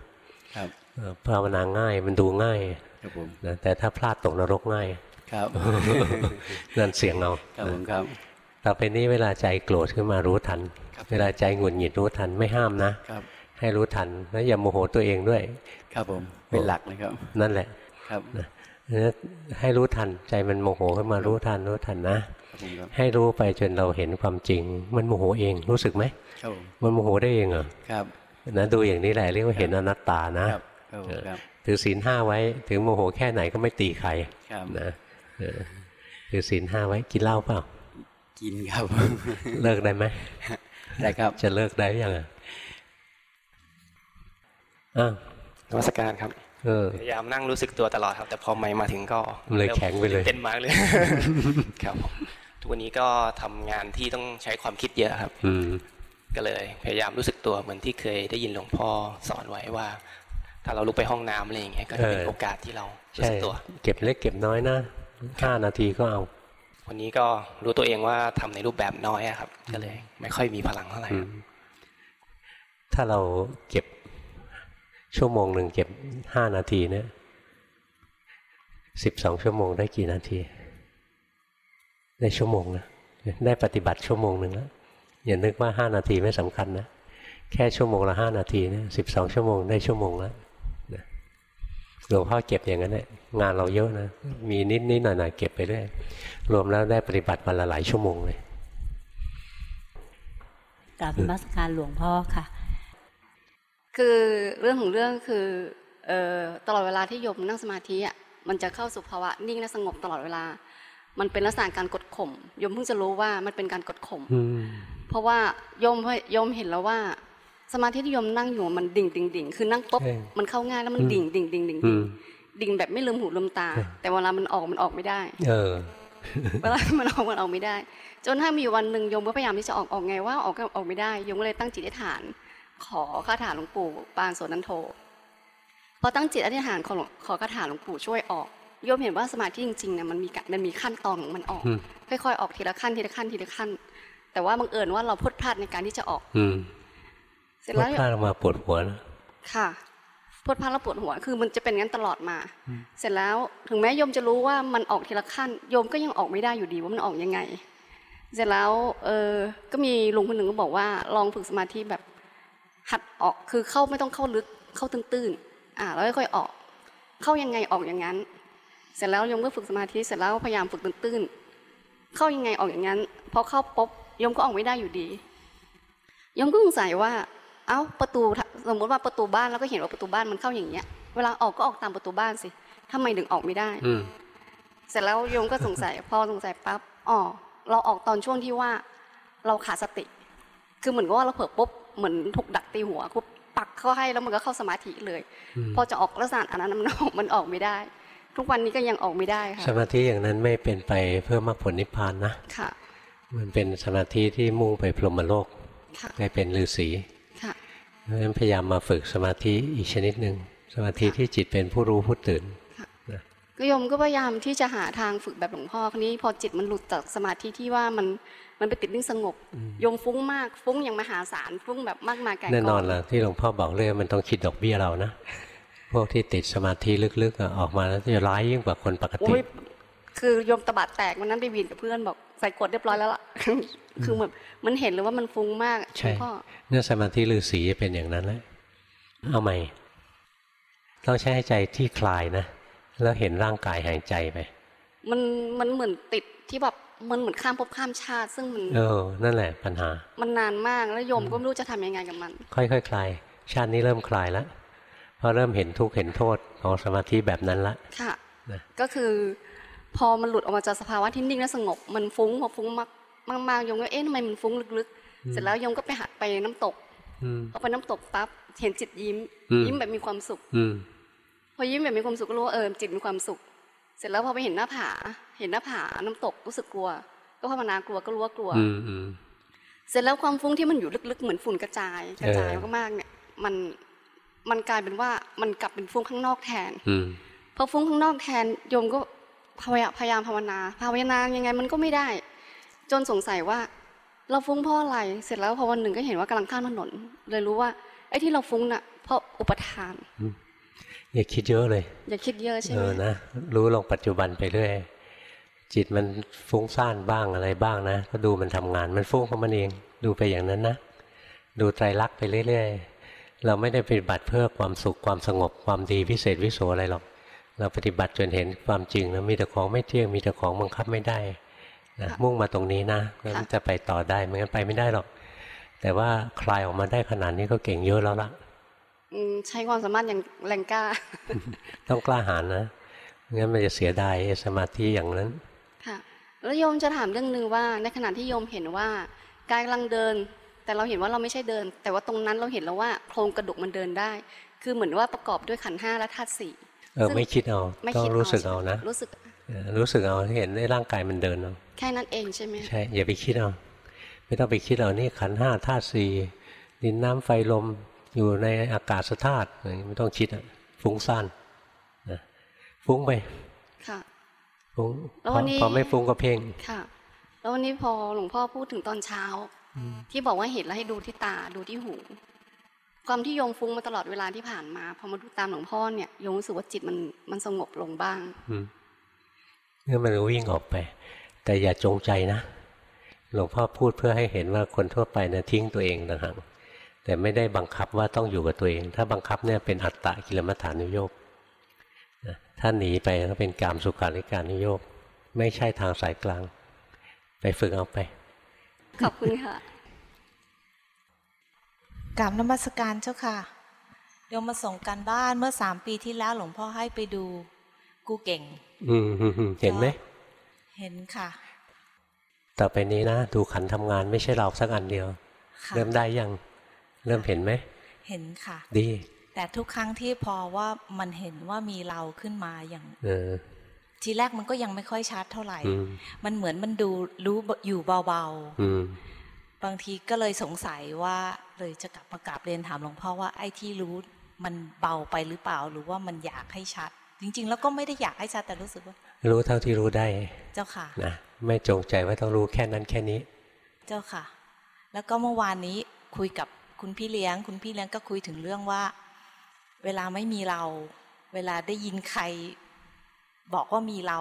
ครับเออภาวนาง่ายมันดูง่ายครับผมนะแต่ถ้าพลาดตกนรกง่าย ครับนั่นเสียงเอาครับผมครับ ต่อไปนี้เวลาใจโกรธขึ้นมารู้ทันครับเวลาใจหงุดหงิดรู้ทันไม่ห้ามนะครับให้รู้ทันแล้วอย่าโมโหตัวเองด้วย ครับผมเป็นหลักเลยครับ นั่นแหละครับนะให้รู้ทันใจมันโมโหขึ้นมารู้ทันรู้ทันนะครับผมครับให้รู้ไปจนเราเห็นความจริง มันโมโหเองรู้สึกไหมครับผมมันโมโหได้เองเหรอครับนะดูอย่างนี้แหละเรียกว่าเห็นอนัตตานะครับครับผมครับถือศีลห้าไว้ถึงโมโหแค่ไหนก็ไม่ตีใครครับนะเออถือศีลห้าไว้กินเหล้าเปล่า กินครับ เลิกได้ไหมได้ครับ จะเลิกได้ยังอะอ้าวนมัสการครับเออพยายามนั่งรู้สึกตัวตลอดครับ แต่พอไม่มาถึงก็มันเลยแข็งไปเลยเต้นมากเลยครับผมทุกวันนี้ก็ทำงานที่ต้องใช้ความคิดเยอะครับ อืมก็เลยพยายามรู้สึกตัวเหมือนที่เคยได้ยินหลวงพ่อสอนไว้ว่า ถ้าเราลุกไปห้องน้ำอะไรอย่างเงี้ยก็จะเป็นโอกาสที่เรารู้ใช่สึกตัว เก็บเล็กเก็บน้อยนะห้านาทีก็เอา วันนี้ก็รู้ตัวเองว่าทำในรูปแบบน้อยครับ ก็เลย ไม่ค่อยมีพลังเท่าไหร่ถ้าเราเก็บชั่วโมงหนึ่งเก็บห้านาทีเนี่ยสิบสองชั่วโมงได้กี่นาที ได้ชั่วโมงนะได้ปฏิบัติชั่วโมงหนึ่งแล้วอย่านึกว่าห้านาทีไม่สำคัญนะแค่ชั่วโมงละห้านาทีเนะสิบสองชั่วโมงได้ชั่วโมงแล้ว หลวงพ่อเก็บอย่างนั้นแหละงานเราเยอะนะ มีนิดนิดหน่อยหน่อยๆเก็บไปเรื่อยรวมแล้วได้ปฏิบัติวันละหลายชั่วโมงเลยกราบนมัสการหลวงพ่อค่ะ คือเรื่องของเรื่องคือเอ่อตลอดเวลาที่โยมนั่งสมาธิอะมันจะเข้าสู่ภาวะนิ่งและสงบตลอดเวลา มันเป็นลักษณะการกดข่มโยมเพิ่งจะรู้ว่ามันเป็นการกดข่มอืมเพราะว่าโยมโยมเห็นแล้วว่า สมาธิที่โยมนั่งอยู่มันดิ่งดิ่งดิ่งคือนั่งปุ๊บใช่มันเข้าง่ายแล้วมันดิ่งดิ่งดิ่งดิ่งอืดิ่งมดิ่งแบบไม่ลืมหูลืมตาใช่แต่เวลามันออกมันออกไม่ได้ เออเวลามันออกมันออกไม่ได้ จนถ้ามีวันหนึ่งโยมก็พยายามที่จะออกออกไงว่าออกก็ออกไม่ได้โยมก็เลยตั้งจิตอธิษฐาน ขอคาถาหลวงปู่ปานโสนันโทพอตั้งจิตอธิษฐานขอหลวงขอคาถาหลวงปู่ช่วยออกโยมเห็นว่าสมาธิจริงๆเนี่ยมันมีกะมันมีขั้นตอนของมันออกอืมค่อยๆออกทีละขั้นทีละขั้นทีละขั้น แต่ว่าบังเอิญว่าเราพลดพลาดในการที่จะออกอืมเส ร็จพแล้วลาดออกมาปวดหัวนะค่ะพลดพลาดแล้วปวดหัว คือมันจะเป็นงั้นตลอดมา เสร็จแล้วถึงแม้โยมจะรู้ว่ามันออกทีละขั้นโยมก็ยังออกไม่ได้อยู่ดีว่ามันออกยังไง เสร็จแล้วเออก็มีลุงคนหนึ่งก็บอกว่าลองฝึกสมาธิแบบหัดออกคือเข้าไม่ต้องเข้าลึกเข้าตื้นๆอ่าแล้วค่อยๆออก เข้ายังไงออกอย่างนั้น เสร็จแล้วโยมก็ฝึกสมาธิเสร็จแล้วพยายามฝึกตื้นๆเข้ายังไงออกอย่างนั้นพอเข้าปุ๊บโยมก็ออกไม่ได้อยู่ดีโยมก็สงสัยว่า เอ้าประตูสมมติว่าประตูบ้านเราก็เห็นว่าประตูบ้านมันเข้าอย่างเงี้ย เวลาออกก็ออกตามประตูบ้านสิทำไมถึงออกไม่ได้อืมเสร็จแล้วโยมก็สงสัย พอสงสัยปั๊บอ๋อเราออกตอนช่วงที่ว่า เราขาดสติ คือเหมือนกับว่าเราเผลอปุ๊บเหมือนถูกดักตีหัวปุ๊บปักเข้าให้แล้วมันก็เข้าสมาธิเลยอืมพอจะออกลักษณะอันนั้นมันออกมันออกไม่ได้ ทุกวันนี้ก็ยังออกไม่ได้ค่ะสมาธิอย่างนั้นไม่เป็นไปเพื่อมรรคผลนิพพานนะค่ะ มันเป็นสมาธิที่มุ่งไปพรหมโลกค่ะไปเป็นฤาษี ค่ะเพราะฉะนั้นพยายามมาฝึกสมาธิอีกชนิดหนึ่งสมาธิที่จิตเป็นผู้รู้ผู้ตื่นก็โยมก็พยายามที่จะหาทางฝึกแบบหลวงพ่อคนนี้ พอจิตมันหลุดจากสมาธิที่ว่ามันมันไปติดนิ่งสงบโยมฟุ้งมากฟุ้งอย่างมหาศาลฟุ้งแบบมากมายไก่กองแน่นอนล่ะที่หลวงพ่อบอกเลยมันต้องคิดดอกเบี้ยเรานะพวกที่ติดสมาธิลึกๆอะออกมาแล้วจะร้ายยิ่งกว่าคนปกติโอ้ยคือโยมตะบัดแตกวันนั้นไปวีนกับเพื่อนบอก ใส่กดเรียบร้อยแล้วล่ะคือแบบมันเห็นเลยว่ามันฟุ้งมากหลใช่วงพ่อเนี่ยสมาธิฤาษีจะเป็นอย่างนั้นแหละเอาใหม่ต้องใช้ให้ใจที่คลายนะแล้วเห็นร่างกายหายใจไป มันมันเหมือนติดที่แบบมันเหมือนข้ามภพข้ามชาติ ซึ่งมันเออนั่นแหละปัญหา มันนานมากแล้วโยมก็ไม่รู้จะทำยังไงกับมัน ค่อยๆคคลาย ชาตินี้เริ่มคลายแล้วเพราะเริ่มเห็นทุกข์เห็นโทษของสมาธิแบบนั้นละค่ะนะก็คือ พอมันหลุดออกมาจากสภาวะที่นิ่งและสงบ มันฟุ้งพอฟุ้งมากมากๆโยมก็เอ๊ะทำไมมันฟุ้งลึกๆ เสร็จแล้วโยมก็ไปหัดไปน้ำตกอืมพอไปน้ำตกปั๊บเห็นจิตยิ้มอืมยิ้มแบบมีความสุขอืมพอยิ้มแบบมีความสุขก็รู้ว่าเออจิตมีความสุข เสร็จแล้วพอไปเห็นหน้าผา เห็นหน้าผาน้ำตกรู้สึกกลัว ก็ภาวนากลัวก็รู้ว่ากลัวอืมอืมเสร็จแล้วความฟุ้งที่มันอยู่ลึกๆเหมือนฝุ่นกระจาย กระจายเออมากๆเนี่ยมันมันกลายเป็นว่ามันกลับเป็นฟุ้งข้างนอกแทนอืมพอฟุ้งข้างนอกแทนโยมก็ พยายามพยายามภาวนาภาวนายังไงมันก็ไม่ได้ จนสงสัยว่า เราฟุ้งเพราะอะไร เสร็จแล้วพอวันหนึ่งก็เห็นว่ากำลังข้ามถนน เลยรู้ว่าไอ้ที่เราฟุ้งน่ะเพราะอุปทานอย่าคิดเยอะเลย อย่าคิดเยอะใช่เอไหมอนะรู้ลงปัจจุบันไปเรื่อยจิตมันฟุ้งซ่านบ้างอะไรบ้างนะก็ดูมันทำงานมันฟุ้งของมันเอง ดูไปอย่างนั้นนะ ดูไตรลักษณ์ไปเรื่อยๆเราไม่ได้ปฏิบัติเพื่อความสุขความสงบความดีวิเศษวิโสอะไรหรอก เราปฏิบัติจนเห็นความจริงแล้วมีแต่ของไม่เที่ยงมีแต่ของบังคับไม่ได้นะมุ่งมาตรงนี้นะแล้วมันจะไปต่อได้ไม่งั้นไปไม่ได้หรอก แต่ว่าคลายออกมาได้ขนาดนี้ก็เก่งเยอะแล้วล่ะอืมใช้ความสามารถอย่างแรงกล้า ต้องกล้าหาญนะไม่งั้นมันจะเสียดายไอ้สมาธิอย่างนั้น ค่ะ แล้วโยมจะถามเรื่องหนึ่งว่า ในขณะที่โยมเห็นว่ากายกำลังเดิน แต่เราเห็นว่าเราไม่ใช่เดิน แต่ว่าตรงนั้นเราเห็นแล้วว่าโครงกระดูกมันเดินได้ คือเหมือนว่าประกอบด้วยขันธ์ห้าและธาตุสี่ เออซึ่งไม่คิดเอาไม่ต้องคิดรู้สึกเอานะ รู้สึกเออรู้สึกเอาที่เห็นในร่างกายมันเดินเอาแค่นั้นเองใช่ไหมใช่อย่าไปคิดเอาไม่ต้องไปคิดเอานี่ขันธ์ห้าธาตุสี่ดินน้ำไฟลมอยู่ในอากาศธาตุอะไรไม่ต้องคิดอะฟุ้งซ่านนะฟุ้งไปค่ะฟุ้งแล้วพวัอนนี้พอไม่ฟุ้งก็เพ่งค่ะ แล้ววันนี้พอหลวงพ่อพูดถึงตอนเช้า ที่บอกว่าเห็นแล้วให้ดูที่ตาดูที่หู ความที่โยมฟุ้งมาตลอดเวลาที่ผ่านมาพอมาดูตามหลวงพ่อเนี่ยโยมรู้สึกว่าจิตมันมันสงบลงบ้างอืมนี่มันวิ่งออกไป แต่อย่าจงใจนะหลวงพ่อพูดเพื่อให้เห็นว่าคนทั่วไปนะทิ้งตัวเองต่างหากแต่แต่ไม่ได้บังคับว่าต้องอยู่กับตัวเอง ถ้าบังคับเนี่ยเป็นอัตตะกิลมัฏฐานุโยกนะถ้าหนีไปก็เป็นกามสุขาริการนุโยกไม่ใช่ทางสายกลาง ไปฝึกเอาไป ขอบคุณค่ะ กราบนมัสการเจ้าค่ะโยมมาส่งการบ้านเมื่อสามปีที่แล้วหลวงพ่อให้ไปดู กูเก่ง อืมอืมอืมเห็นไหมเห็นค่ะ ต่อไปนี้นะดูขันทำงานไม่ใช่เราสักอันเดียวค่ะเริ่มได้ยังเริ่มเห็นไหมเห็นค่ะ ดี แต่ทุกครั้งที่พอว่ามันเห็นว่ามีเราขึ้นมาอย่างเออทีแรกมันก็ยังไม่ค่อยชัดเท่าไหร่อืมมันเหมือนมันดูรู้อยู่เบาอืมๆ บางทีก็เลยสงสัยว่าเลยจะกลับมากราบเรียนถามหลวงพ่อว่าไอ้ที่รู้มันเบาไปหรือเปล่าหรือว่ามันอยากให้ชัด จริง ๆ แล้วก็ไม่ได้อยากให้ชัดแต่รู้สึกว่า รู้เท่าที่รู้ได้ เจ้าค่ะนะไม่จงใจว่าต้องรู้แค่นั้นแค่นี้ เจ้าค่ะ แล้วก็เมื่อวานนี้คุยกับคุณพี่เลี้ยง คุณพี่เลี้ยงก็คุยถึงเรื่องว่า เวลาไม่มีเรา เวลาได้ยินใคร บอกว่ามีเรา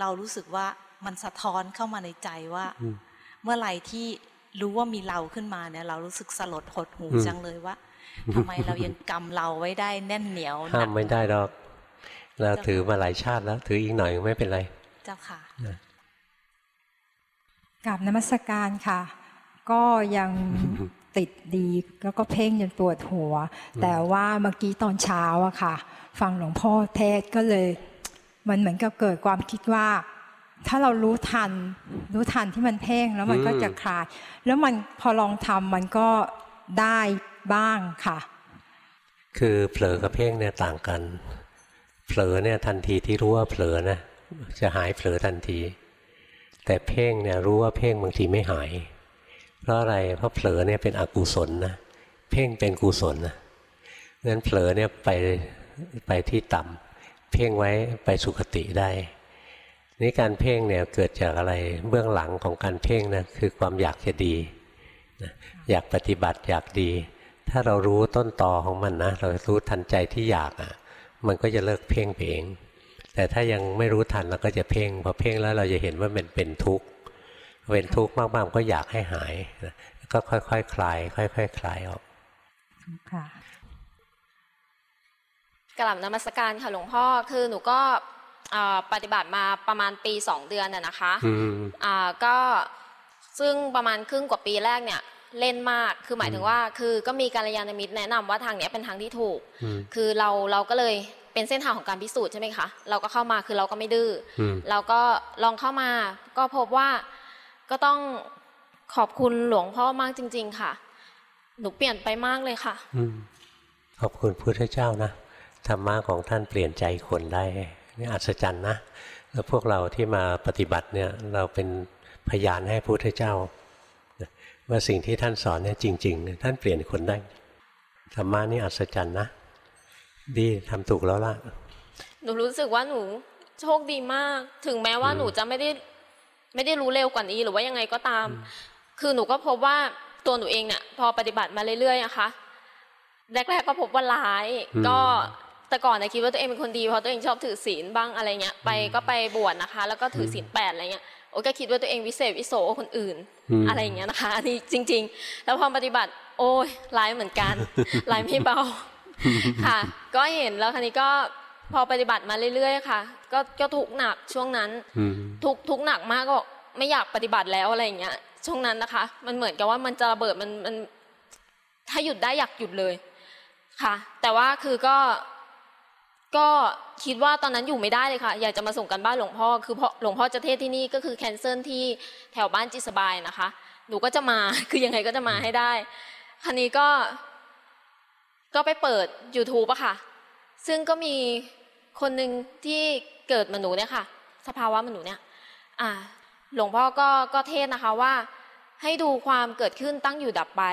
เรารู้สึกว่ามันสะท้อนเข้ามาในใจว่าอืมเมื่อไหร่ที่ รู้ว่ามีเราขึ้นมาเนี่ย เรารู้สึกสลดหดหูอืมจังเลยว่าทำไมเรายังกำเราไว้ได้แน่นเหนียวหห้านัมกไม่ได้หรอกเราถือมาหลายชาติแล้ว ถืออีกหน่อยไม่เป็นไร เจ้าค่ะกับนมัสการค่ะ ก็ยังติดดีแล้วก็เพ่งจนปวดหัว แต่ว่าเมื่อกี้ตอนเช้าอะค่ะ ฟังหลวงพ่อเทศน์ก็เลย มันเหมือนกับเกิดความคิดว่า ถ้าเรารู้ทัน รู้ทันที่มันเพ่งแล้วมันก็อืมจะคลาย แล้วมันพอลองทำมันก็ได้บ้างค่ะ คือเผลอกับเพ่งเนี่ยต่างกัน เผลอเนี่ยทันทีที่รู้ว่าเผลอนะจะหายเผลอทันที แต่เพ่งเนี่ยรู้ว่าเพ่งบางทีไม่หาย เพราะอะไรเพราะเผลอเนี่ยเป็นอกุศลนะเพ่งเป็นกุศลนะงั้นเผลอเนี่ยไปไปที่ต่ำเพ่งไว้ไปสุคติได้ นี่การเพ่งเนี่ยเกิดจากอะไรเบื้องหลังของการเพ่งนะคือความอยากจะดีอยากปฏิบัติอยากดี ถ้าเรารู้ต้นตอของมันนะเรารู้ทันใจที่อยากอะ มันก็จะเลิกเพ่งไปเองแต่ถ้ายังไม่รู้ทันเราก็จะเพ่งพอเพ่งแล้วเราจะเห็นว่ามันเป็นทุกข์เป็นทุกข์มากๆก็อยากให้หายก็ค่อยๆคคลาย ค่อยๆคคลายออกค่ะกลับนมัสการค่ะหลวงพ่อคือหนูก็ ปฏิบัติมาประมาณปีสองเดือนน่ะนะคะอืมอ่าก็ซึ่งประมาณครึ่งกว่าปีแรกเนี่ยเล่นมาก คือหมายถึงว่า คือก็มีการยานมิตรแนะนำว่าทางเนี้ยเป็นทางที่ถูกอืมคือเราเราก็เลยเป็นเส้นทางของการพิสูจน์ใช่ไหมคะ เราก็เข้ามาคือเราก็ไม่ดื้ออมเราก็ลองเข้ามา ก็พบว่าก็ต้องขอบคุณหลวงพ่อมากจริง ๆ ค่ะ หนูเปลี่ยนไปมากเลยค่ะอืมขอบคุณพุทธเจ้านะ ธรรมะของท่านเปลี่ยนใจคนได้ นี่อัศจรรย์นะแล้วพวกเราที่มาปฏิบัติเนี่ยเราเป็นพยานให้พุทธเจ้า ว่าสิ่งที่ท่านสอนเนี่ยจริง ๆ ท่านเปลี่ยนคนได้ธรรมะนี่อัศจรรย์นะ ดีทำถูกแล้วล่ะ หนูรู้สึกว่าหนูโชคดีมาก ถึงแม้ว่าอืมหนูจะไม่ได้ไม่ได้รู้เร็วกว่านี้หรือว่ายังไงก็ตาม คือหนูก็พบว่าตัวหนูเองเนี่ยพอปฏิบัติมาเรื่อยๆนะคะแรกๆก็พบว่าร้ายก็ แต่ก่อนเนี่ยคิดว่าตัวเองเป็นคนดีเพราะตัวเองชอบถือศีลบ้างอะไรเงี้ยไปก็ไปบวชนะคะ แล้วก็ถือศีลแปดอะไรเงี้ยโอ้ก็คิดว่าตัวเองวิเศษวิโสกว่าคนอื่นมอะไรอย่างเงี้ยนะคะอันนี้จริง ๆ แล้วพอปฏิบัติ โอ้ยร้ายเหมือนกันร้ายไม่เบาค่ะ ก็เห็นแล้วคราวนี้ก็พอปฏิบัติมาเรื่อยๆค่ะ ก็ก็ทุกข์หนักช่วงนั้นอืมทุกข์ทุกข์หนักมากก็บอกไม่อยากปฏิบัติแล้วอะไรอย่างเงี้ย ช่วงนั้นนะคะ มันเหมือนกับว่ามันจะระเบิดมันมันถ้าหยุดได้อยากหยุดเลยค่ะ แต่ว่าคือก็ ก็คิดว่าตอนนั้นอยู่ไม่ได้เลยค่ะ อยากจะมาส่งกันบ้านหลวงพ่อ คือพหลวงพ่อจะเทศที่นี่ก็คือแคนเซิลที่แถวบ้านจิตสบายนะคะ หนูก็จะมา คือยังไงก็จะมาให้ได้ คราวนี้ก็ ก็ไปเปิด YouTube อะค่ะ ซึ่งก็มีคนหนึ่งที่เกิดมาหนูเนี่ยค่ะ สภาวะมาหนูเนี่ย อ่า หลวงพ่อก็ก็เทศนะคะว่า ให้ดูความเกิดขึ้นตั้งอยู่ดับไป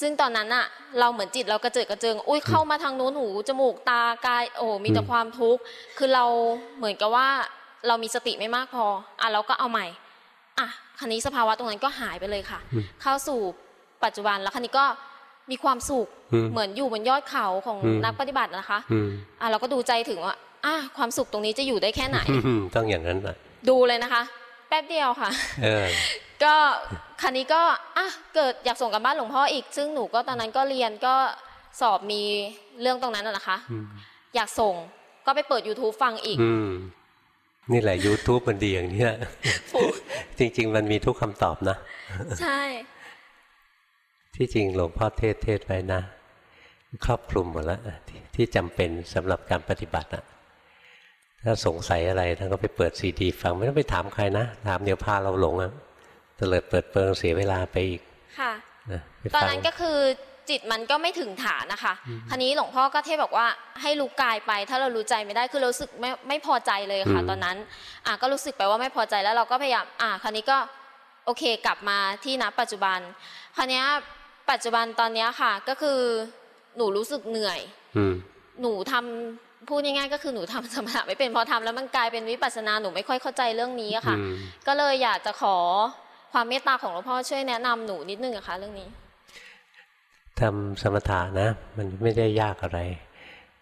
ซึ่งตอนนั้นอะเราเหมือนจิตเรากระเจิดกระเจิง อุ้ยเข้ามาทางโน้นหูจมูกตากาย โอ้โหมีแต่อืมความทุกข์คือเราเหมือนกับว่าเรามีสติไม่มากพออะเราก็เอาใหม่อะคันนี้สภาวะตรงนั้นก็หายไปเลยค่ะอืมเข้าสู่ปัจจุบันแล้วคันนี้ก็มีความสุขอืมเหมือนอยู่บนยอดเขาของอืมนักปฏิบัตินะคะอืมอะเราก็ดูใจถึงว่าอะความสุขตรงนี้จะอยู่ได้แค่ไหนต้องอย่างนั้นแหละดูเลยนะคะ แป๊บเดียวค่ะ เออก็คันนี้ก็อะเกิดอยากส่งกันบ้านหลวงพ่ออีก ซึ่งหนูก็ตอนนั้นก็เรียนก็สอบมีเรื่องตรงนั้นน่ะนะคะอืมอยากส่งก็ไปเปิด YouTube ฟังอีกอืมนี่แหละ YouTube มันดีอย่างเนี้ยจริง ๆ มันมีทุกคำตอบนะ ใช่ ที่จริงหลวงพ่อเทศเทศไว้นะ ครอบคลุมหมดแล้วที่ที่จำเป็นสำหรับการปฏิบัติอะถ้าสงสัยอะไรท่านก็ไปเปิดซีดี ฟังไม่ต้องไปถามใครนะ ถามเดี๋ยวพาเราหลงอะ เตลิดเปิดเปิงเสียเวลาไปอีกค่ะนะไปตอนฟังนั้นก็คือจิตมันก็ไม่ถึงฐานนะคะคราวนี้หลวงพ่อก็เทศบอกว่าให้รู้กายไป ถ้าเรารู้ใจไม่ได้คือเรารู้สึกไม่ไม่พอใจเลยค่ะ ตอนนั้น อะก็รู้สึกไปว่าไม่พอใจแล้วเราก็พยายามอะคราวนี้ก็โอเคกลับมาที่ณปัจจุบันคราวเนี้ยปัจจุบันตอนเนี้ยค่ะ ก็คือหนูรู้สึกเหนื่อยอืมหนูทำพูดง่ายๆก็คือหนูทำสมถะไม่เป็นพอทำแล้วมันกลายเป็นวิปัสสนาหนูไม่ค่อยเข้าใจเรื่องนี้อะค่ะอืมก็เลยอยากจะขอ ความเมตตาของหลวงพ่อช่วยแนะนำหนูนิดนึงอะค่ะเรื่องนี้ทำสมถะนะ มันไม่ได้ยากอะไร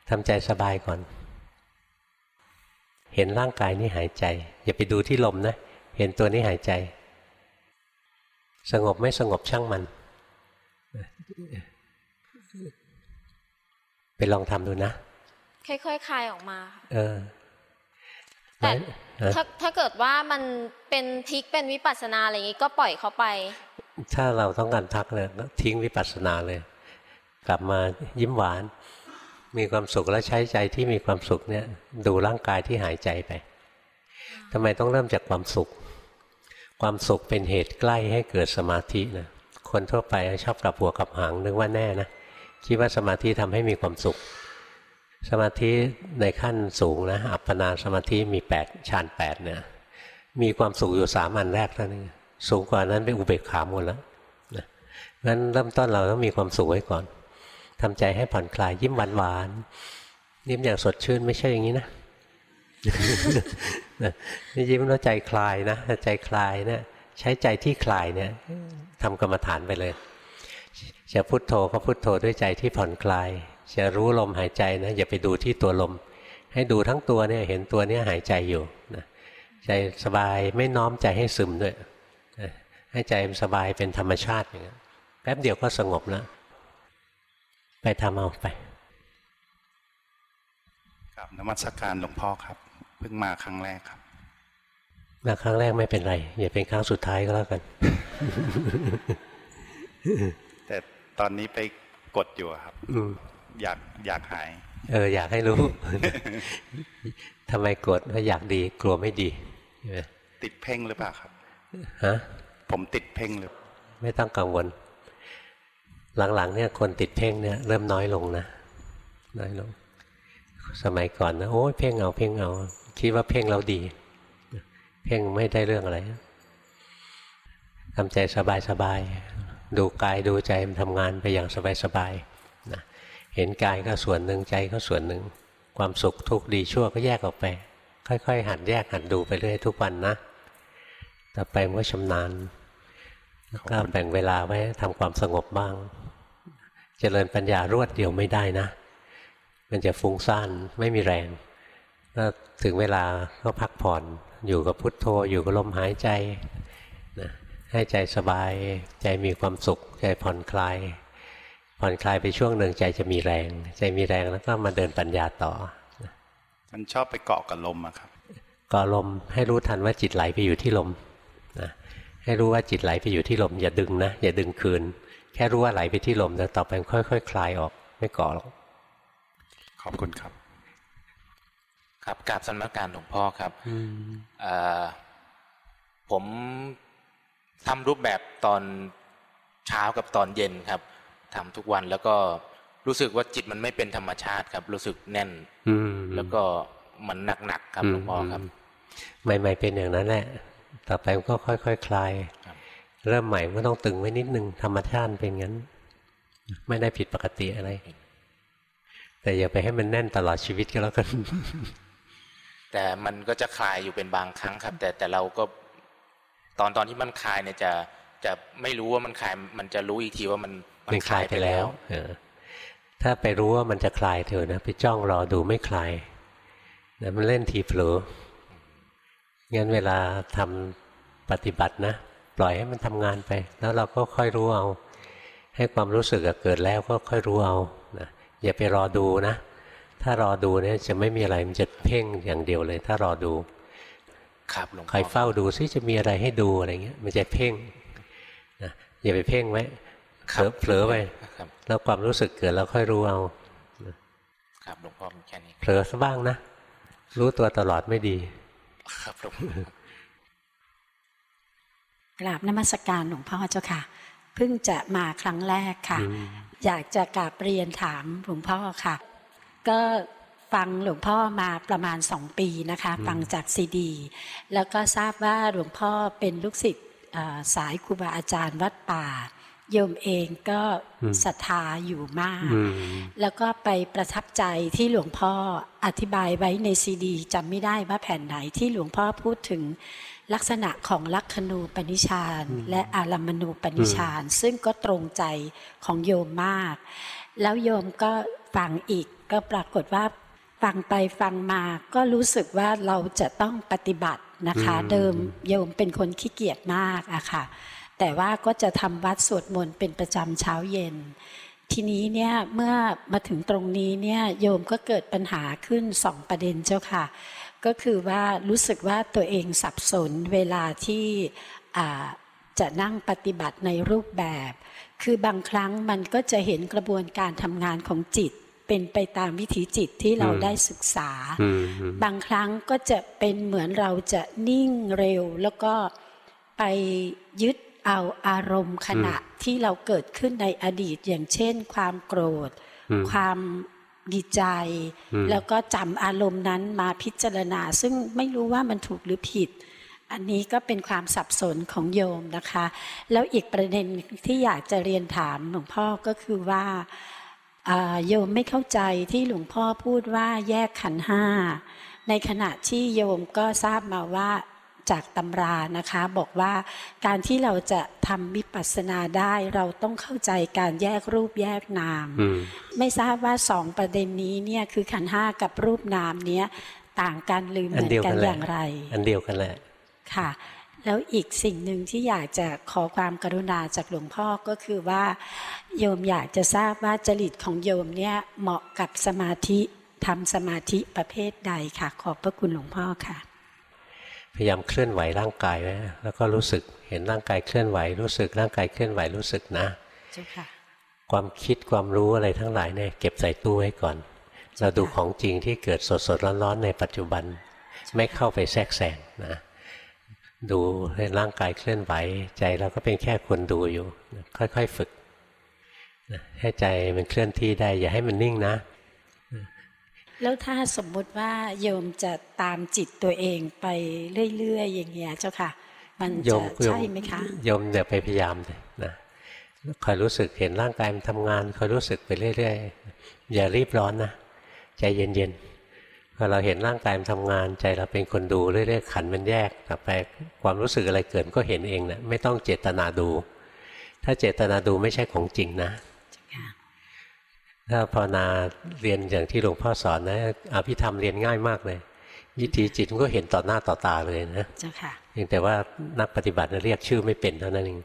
ทำใจสบายก่อน เห็นร่างกายนี่หายใจ อย่าไปดูที่ลมนะ เห็นตัวนี้หายใจ สงบไม่สงบช่างมัน ไปลองทำดูนะ ค่อยๆคลายออกมาค่ะเออแต่เออ ถ้าถ้าเกิดว่ามันเป็นทิกเป็นวิปัสสนาอะไรอย่างงี้ก็ปล่อยเขาไป ถ้าเราต้องการพักเนี่ยทิ้งวิปัสสนาเลย กลับมายิ้มหวาน มีความสุขแล้วใช้ใจที่มีความสุขเนี่ย ดูร่างกายที่หายใจไปทำไมต้องเริ่มจากความสุข ความสุขเป็นเหตุใกล้ให้เกิดสมาธินะคนทั่วไปชอบกลับหัวกลับหางนึกว่าแน่นะคิดว่าสมาธิทำให้มีความสุข สมาธิในขั้นสูงนะอัปปนาสมาธิมีแปดฌานแปดเนี่ยมีความสุขอยู่สามอันแรกเท่านั้สูงกว่านั้นเป็นอุเบกขาหมดแล้วนะงั้นเริ่มต้นเราต้องมีความสุขไว้ก่อนทำใจให้ผ่อนคลายยิ้มหวานหวานๆยิ้มอย่างสดชื่นไม่ใช่อย่างนี้นะนี่ยิ้มแล้วใจคลายนะใจคลายเนี่ยใช้ใจที่คลายเนี่ยทำกรรมฐานไปเลย จะพุโทโธก็พุโทโธด้วยใจที่ผ่อนคลาย จะรู้ลมหายใจนะอย่าไปดูที่ตัวลม ให้ดูทั้งตัวเนี่ยเห็นตัวเนี้หายใจอยู่นะใจสบายไม่น้อมใจให้ซึมด้วยนะให้ใจมันสบายเป็นธรรมชาติอย่างนี้นแป๊บเดียวก็สงบแล้ว ไปทำเอาไปกับนมัสการหลวงพ่อครับเพิ่งมาครั้งแรกครับมาครั้งแรกไม่เป็นไร อย่าเป็นครั้งสุดท้ายก็แล้วกัน แต่ตอนนี้ไปกดอยู่อะครับ อืมอยากอยากหาย เออ อยากให้รู้ทำไมโกรธเพราะอยากดี กลัวไม่ดีใช่ไหมติดเพ่งหรือเปล่าครับฮะผมติดเพ่งหรือไม่ต้องกังวล หลังๆ เนี่ยคนติดเพ่งเนี่ยเริ่มน้อยลงนะน้อยลง สมัยก่อนนะโอ้ยเพ่งเอาเพ่งเอาคิดว่าเพ่งเราดี เพ่งไม่ได้เรื่องอะไรทำใจสบายๆดูกายดูใจมันทำงานไปอย่างสบายๆนะ เห็นกายก็ส่วนหนึ่งใจก็ส่วนหนึ่ง ความสุขทุกข์ดีชั่วก็แยกออกไป ค่อยๆ หัดแยกหัดดูไปเรื่อยทุกวันนะ ต่อไปมันก็ชำนาญก็แบ่งเวลาไว้ทำความสงบบ้าง เจริญปัญญารวดเดียวไม่ได้นะ มันจะฟุ้งซ่านไม่มีแรงก็ถึงเวลาก็พักผ่อนอยู่กับพุทโธอยู่กับลมหายใจนะให้ใจสบายใจมีความสุขใจผ่อนคลาย ผ่อนคลายไปช่วงหนึ่งใจจะมีแรง ใจมีแรงแล้วก็มาเดินปัญญาต่อ มันชอบไปเกาะกับลมอะครับก็ลมให้รู้ทันว่าจิตไหลไปอยู่ที่ลมนะให้รู้ว่าจิตไหลไปอยู่ที่ลม อย่าดึงนะอย่าดึงคืน แค่รู้ว่าไหลไปที่ลมแล้วต่อไปค่อยๆคคลายออกไม่เกาะหรอกขอบคุณครับ ครับกราบสำนักการหลวงพ่อครับเอ่อผมทำรูปแบบตอนเช้ากับตอนเย็นครับ ทำทุกวันแล้วก็รู้สึกว่าจิตมันไม่เป็นธรรมชาติครับ รู้สึกแน่น อืมแล้วก็มันหนักๆครับหลวงพ่อครับ ใหม่ ๆ เป็นอย่างนั้นแหละต่อไปมันก็ค่อยๆคคลายครับเริ่มใหม่ก็ต้องตึงไว้นิดนึงธรรมชาติเป็นงั้น ไม่ได้ผิดปกติอะไร แต่อย่าไปให้มันแน่นตลอดชีวิตก็แล้วกันแต่มันก็จะคลายอยู่เป็นบางครั้งครับ แต่แต่เราก็ตอนตอนที่มันคลายเนี่ยจะจะไม่รู้ว่ามันคลายมันจะรู้อีกทีว่ามัน มันมันคลายไปแล้วเออถ้าไปรู้ว่ามันจะคลายเถอะนะไปจ้องรอดูไม่คลายนะมันเล่นทีเผลองั้นเวลาทำปฏิบัตินะ ปล่อยให้มันทำงานไป แล้วเราก็ค่อยรู้เอา ให้ความรู้สึกเกิดแล้วก็ค่อยรู้เอานะอย่าไปรอดูนะ ถ้ารอดูเนี่ยจะไม่มีอะไรมันจะเพ่งอย่างเดียวเลย ถ้ารอดูครับหลวงพ่อใครเฝ้าดูซิจะมีอะไรให้ดูอะไรเงี้ยมันจะเพ่งนะอย่าไปเพ่งไว้ เผลอเผลอไปครับแล้วความรู้สึกเกิดแล้วค่อยรู้เอาครับหลวงพ่อมีแค่นี้เผลอซะบ้างนะ รู้ตัวตลอดไม่ดี ครับหลวงพ่อกราบนมัสการหลวงพ่อเจ้าค่ะ เพิ่งจะมาครั้งแรกค่ะ อยากจะกราบเรียนถามหลวงพ่อค่ะ ก็ฟังหลวงพ่อมาประมาณสองปีนะคะ ฟังจากซีดี แล้วก็ทราบว่าหลวงพ่อเป็นลูกศิษย์เอ่อสายครูบาอาจารย์วัดป่า โยมเองก็อืมศรัทธาอยู่มากอืมแล้วก็ไปประทับใจที่หลวงพ่ออธิบายไว้ในซีดีจำไม่ได้ว่าแผ่นไหนที่หลวงพ่อพูดถึงลักษณะของลักขณูปนิชานและอารัมมณูปนิชานซึ่งก็ตรงใจของโยมมาก แล้วโยมก็ฟังอีกก็ปรากฏว่าฟังไปฟังมาก็รู้สึกว่าเราจะต้องปฏิบัตินะคะอืมเดิมโยมเป็นคนขี้เกียจมากอะค่ะ แต่ว่าก็จะทำวัดสวดมนต์เป็นประจำเช้าเย็น ทีนี้เนี่ยเมื่อมาถึงตรงนี้เนี่ยโยมก็เกิดปัญหาขึ้นสองประเด็นเจ้าค่ะ ก็คือว่ารู้สึกว่าตัวเองสับสนเวลาที่อ่าจะนั่งปฏิบัติในรูปแบบ คือบางครั้งมันก็จะเห็นกระบวนการทำงานของจิตเป็นไปตามวิถีจิตที่เราอืมได้ศึกษาอืมอืมบางครั้งก็จะเป็นเหมือนเราจะนิ่งเร็ว แล้วก็ไปยึด เอาอารมณ์ขณะที่เราเกิดขึ้นในอดีตอย่างเช่น ความโกรธอืมความดีใจอืมแล้วก็จำอารมณ์นั้นมาพิจารณา ซึ่งไม่รู้ว่ามันถูกหรือผิด อันนี้ก็เป็นความสับสนของโยมนะคะ แล้วอีกประเด็นที่อยากจะเรียนถามหลวงพ่อก็คือว่าอ่าโยมไม่เข้าใจที่หลวงพ่อพูดว่าแยกขันธ์ห้าในขณะที่โยมก็ทราบมาว่า จากตำรานะคะ บอกว่าการที่เราจะทำวิปัสสนาได้เราต้องเข้าใจการแยกรูปแยกนามอืมไม่ทราบว่าสองประเด็นนี้เนี่ยคือขันธ์ห้ากับรูปนามเนี้ยต่างกันหรือเหอันมือนเดียวกักันนแหอละย่างไร อันเดียวกันแหละค่ะ แล้วอีกสิ่งหนึ่งที่อยากจะขอความกรุณาจากหลวงพ่อก็คือว่า โยมอยากจะทราบว่าจริตของโยมเนี่ยเหมาะกับสมาธิทำสมาธิประเภทใดค่ะ ขอบพระคุณหลวงพ่อค่ะ พยายามเคลื่อนไหวร่างกายไว้แล้วก็รู้สึกเห็นร่างกายเคลื่อนไหว รู้สึกร่างกายเคลื่อนไหวรู้สึกนะเจ้าค่ะ ความคิดความรู้อะไรทั้งหลายเนี่ยเก็บใส่ตู้ไว้ก่อน เราดูของจริงที่เกิดสดสดๆร้อนๆในปัจจุบัน ไม่เข้าไปแทรกแซงนะดูให้ร่างกายเคลื่อนไหว ใจเราก็เป็นแค่คนดูอยู่ ค่อยๆฝึกนะให้ใจมันเคลื่อนที่ได้ อย่าให้มันนิ่งนะ แล้วถ้าสมมุติว่าโยมจะตามจิตตัวเองไปเรื่อยๆอย่างเงี้ยเจ้าค่ะ มันโยจะมโยมใช่ไหมคะโยมอย่าไปพยายามเลยนะคอยรู้สึกเห็นร่างกายมันทำงานคอยรู้สึกไปเรื่อยๆอย่ารีบร้อนนะใจเย็นๆพอเราเห็นร่างกายมันทำงาน ใจเราเป็นคนดูเรื่อยๆขันธ์มันแยกต่อไปความรู้สึกอะไรเกิดก็เห็นเองนะไม่ต้องเจตนาดู ถ้าเจตนาดูไม่ใช่ของจริงนะ ถ้าภาวนาเรียนอย่างที่หลวงพ่อสอนนะอภิธรรมเรียนง่ายมากเลยวิธีจิตมันก็เห็นต่อหน้าต่อตาเลยนะเจ้าค่ะเพียงแต่ว่านักปฏิบัติเรียกชื่อไม่เป็นเท่านั้นเอง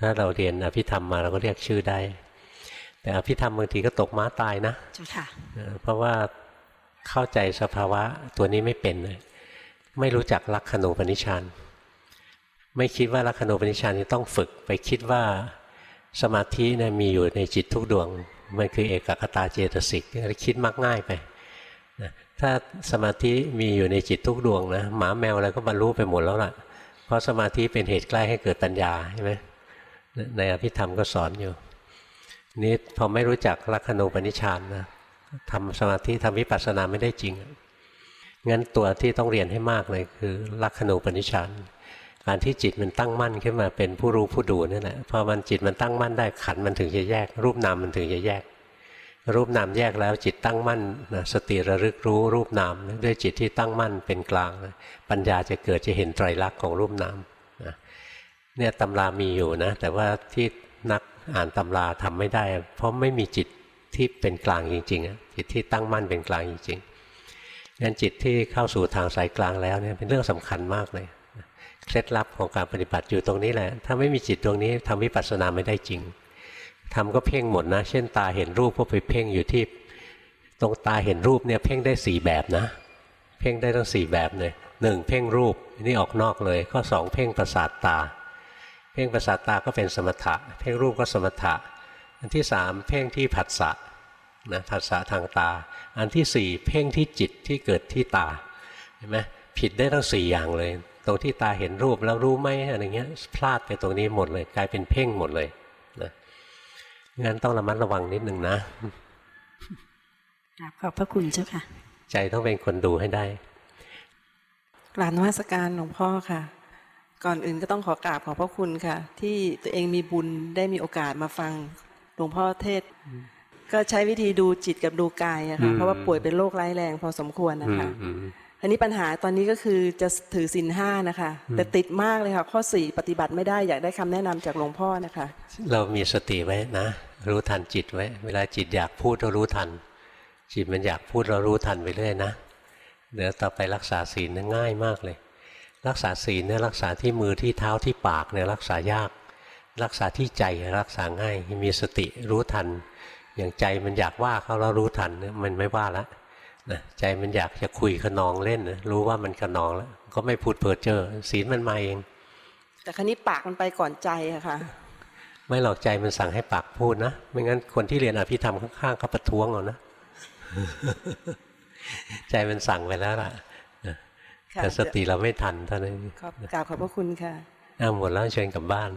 ถ้าเราเรียนอภิธรรมมาเราก็เรียกชื่อได้ แต่อภิธรรมบางทีก็ตกม้าตายนะเจ้าค่ะเออเพราะว่าเข้าใจสภาวะตัวนี้ไม่เป็นเลยไม่รู้จักลักขณูปนิชฌานไม่คิดว่าลักขณูปนิชฌานนี้ต้องฝึก ไปคิดว่า สมาธิเนี่ยมีอยู่ในจิตทุกดวง มันคือเอกคตาเจตสิกคิดมักง่ายไปนะถ้าสมาธิมีอยู่ในจิตทุกดวงนะหมาแมวอะไรก็บรรลุไปหมดแล้วล่ะ เพราะสมาธิเป็นเหตุใกล้ให้เกิดปัญญาใช่ไหมในอภิธรรมก็สอนอยู่นี่พอไม่รู้จักลักขณูปนิชฌานนะทำสมาธิทำวิปัสสนาไม่ได้จริงงั้นตัวที่ต้องเรียนให้มากเลยคือลักขณูปนิชฌาน การที่จิตมันตั้งมั่นขึ้นมาเป็นผู้รู้ผู้ดูนั่นแหละพอมันจิตมันตั้งมั่นได้ขันมันถึงจะแยก รูปนามมันถึงจะแยก รูปนามแยกแล้วจิตตั้งมั่นนะสติระลึกรู้รูปนามด้วยจิตที่ตั้งมั่นเป็นกลางนะปัญญาจะเกิดจะเห็นไตรลักษณ์ของรูปนามนะเนี่ยตำรามีอยู่นะ แต่ว่าที่นักอ่านตำราทำไม่ได้ เพราะไม่มีจิตที่เป็นกลางจริงๆจิตที่ตั้งมั่นเป็นกลางจริงๆงั้นจิตที่เข้าสู่ทางสายกลางแล้วเนี่ยเป็นเรื่องสำคัญมากเลย เคล็ดลับของการปฏิบัติอยู่ตรงนี้แหละ ถ้าไม่มีจิตตรงนี้ทำวิปัสสนาไม่ได้จริงทำก็เพ่งหมดนะ เช่น ตาเห็นรูปก็ไปเพ่งอยู่ที่ ตรงตาเห็นรูปเนี่ยเพ่งได้สี่แบบนะ เพ่งได้ทั้งสี่แบบเลยหนึ่งเพ่งรูปนี่ออกนอกเลย ข้อสองเพ่งประสาทตา เพ่งประสาทตาก็เป็นสมถะ เพ่งรูปก็สมถะ อันที่สามเพ่งที่ผัสสะนะผัสสะทางตา อันที่สี่เพ่งที่จิตที่เกิดที่ตาเห็นไหมผิดได้ทั้งสี่อย่างเลย ตรงที่ตาเห็นรูปแล้วรู้ไหมอะไรเงี้ย พลาดไปตรงนี้หมดเลย กลายเป็นเพ่งหมดเลยนะงั้นต้องระมัดระวังนิดนึงนะครับขอบพระคุณเจ้าค่ะ ใจต้องเป็นคนดูให้ได้กราบนมัสการหลวงพ่อค่ะ ก่อนอื่นก็ต้องขอกราบขอบพระคุณค่ะ ที่ตัวเองมีบุญได้มีโอกาสมาฟังหลวงพ่อเทศน์ก็ใช้วิธีดูจิตกับดูกายอะอืค่ะมเพราะว่าป่วยเป็นโรคร้ายแรงพอสมควรนะคะ อืมอืมอันนี้ปัญหาตอนนี้ก็คือจะถือศีลห้านะคะอืมแต่ติดมากเลยค่ะ ข้อสี่ปฏิบัติไม่ได้อยากได้คำแนะนำจากหลวงพ่อนะคะ เรามีสติไว้นะ รู้ทันจิตไว้ เวลาจิตอยากพูดเรารู้ทัน จิตมันอยากพูดเรารู้ทันไปเรื่อยนะเดี๋ยวต่อไปรักษาศีลเนี่ยง่ายมากเลย รักษาศีลเนี่ยรักษาที่มือที่เท้าที่ปากเนี่ยรักษายาก รักษาที่ใจรักษาง่ายมีสติรู้ทัน อย่างใจมันอยากว่าเขาเรารู้ทันเนี่ยมันไม่ว่าละ นะใจมันอยากจะคุยขนองเล่นนะรู้ว่ามันขนองแล้ว ก็ไม่พูดเพ้อเจ้อศีลมันมาเอง แต่ครั้นี้ปากมันไปก่อนใจอะค่ะ ไม่หลอกใจมันสั่งให้ปากพูดนะ ไม่งั้นคนที่เรียนอภิธรรมข้างๆเขาประท้วงเอานะ ใจมันสั่งไปแล้วล่ะค่ะแต่สติเราไม่ทันเท่านั้นขอบกราบขอบพระคุณค่ะอ้าวหมดแล้วเชิญกลับบ้าน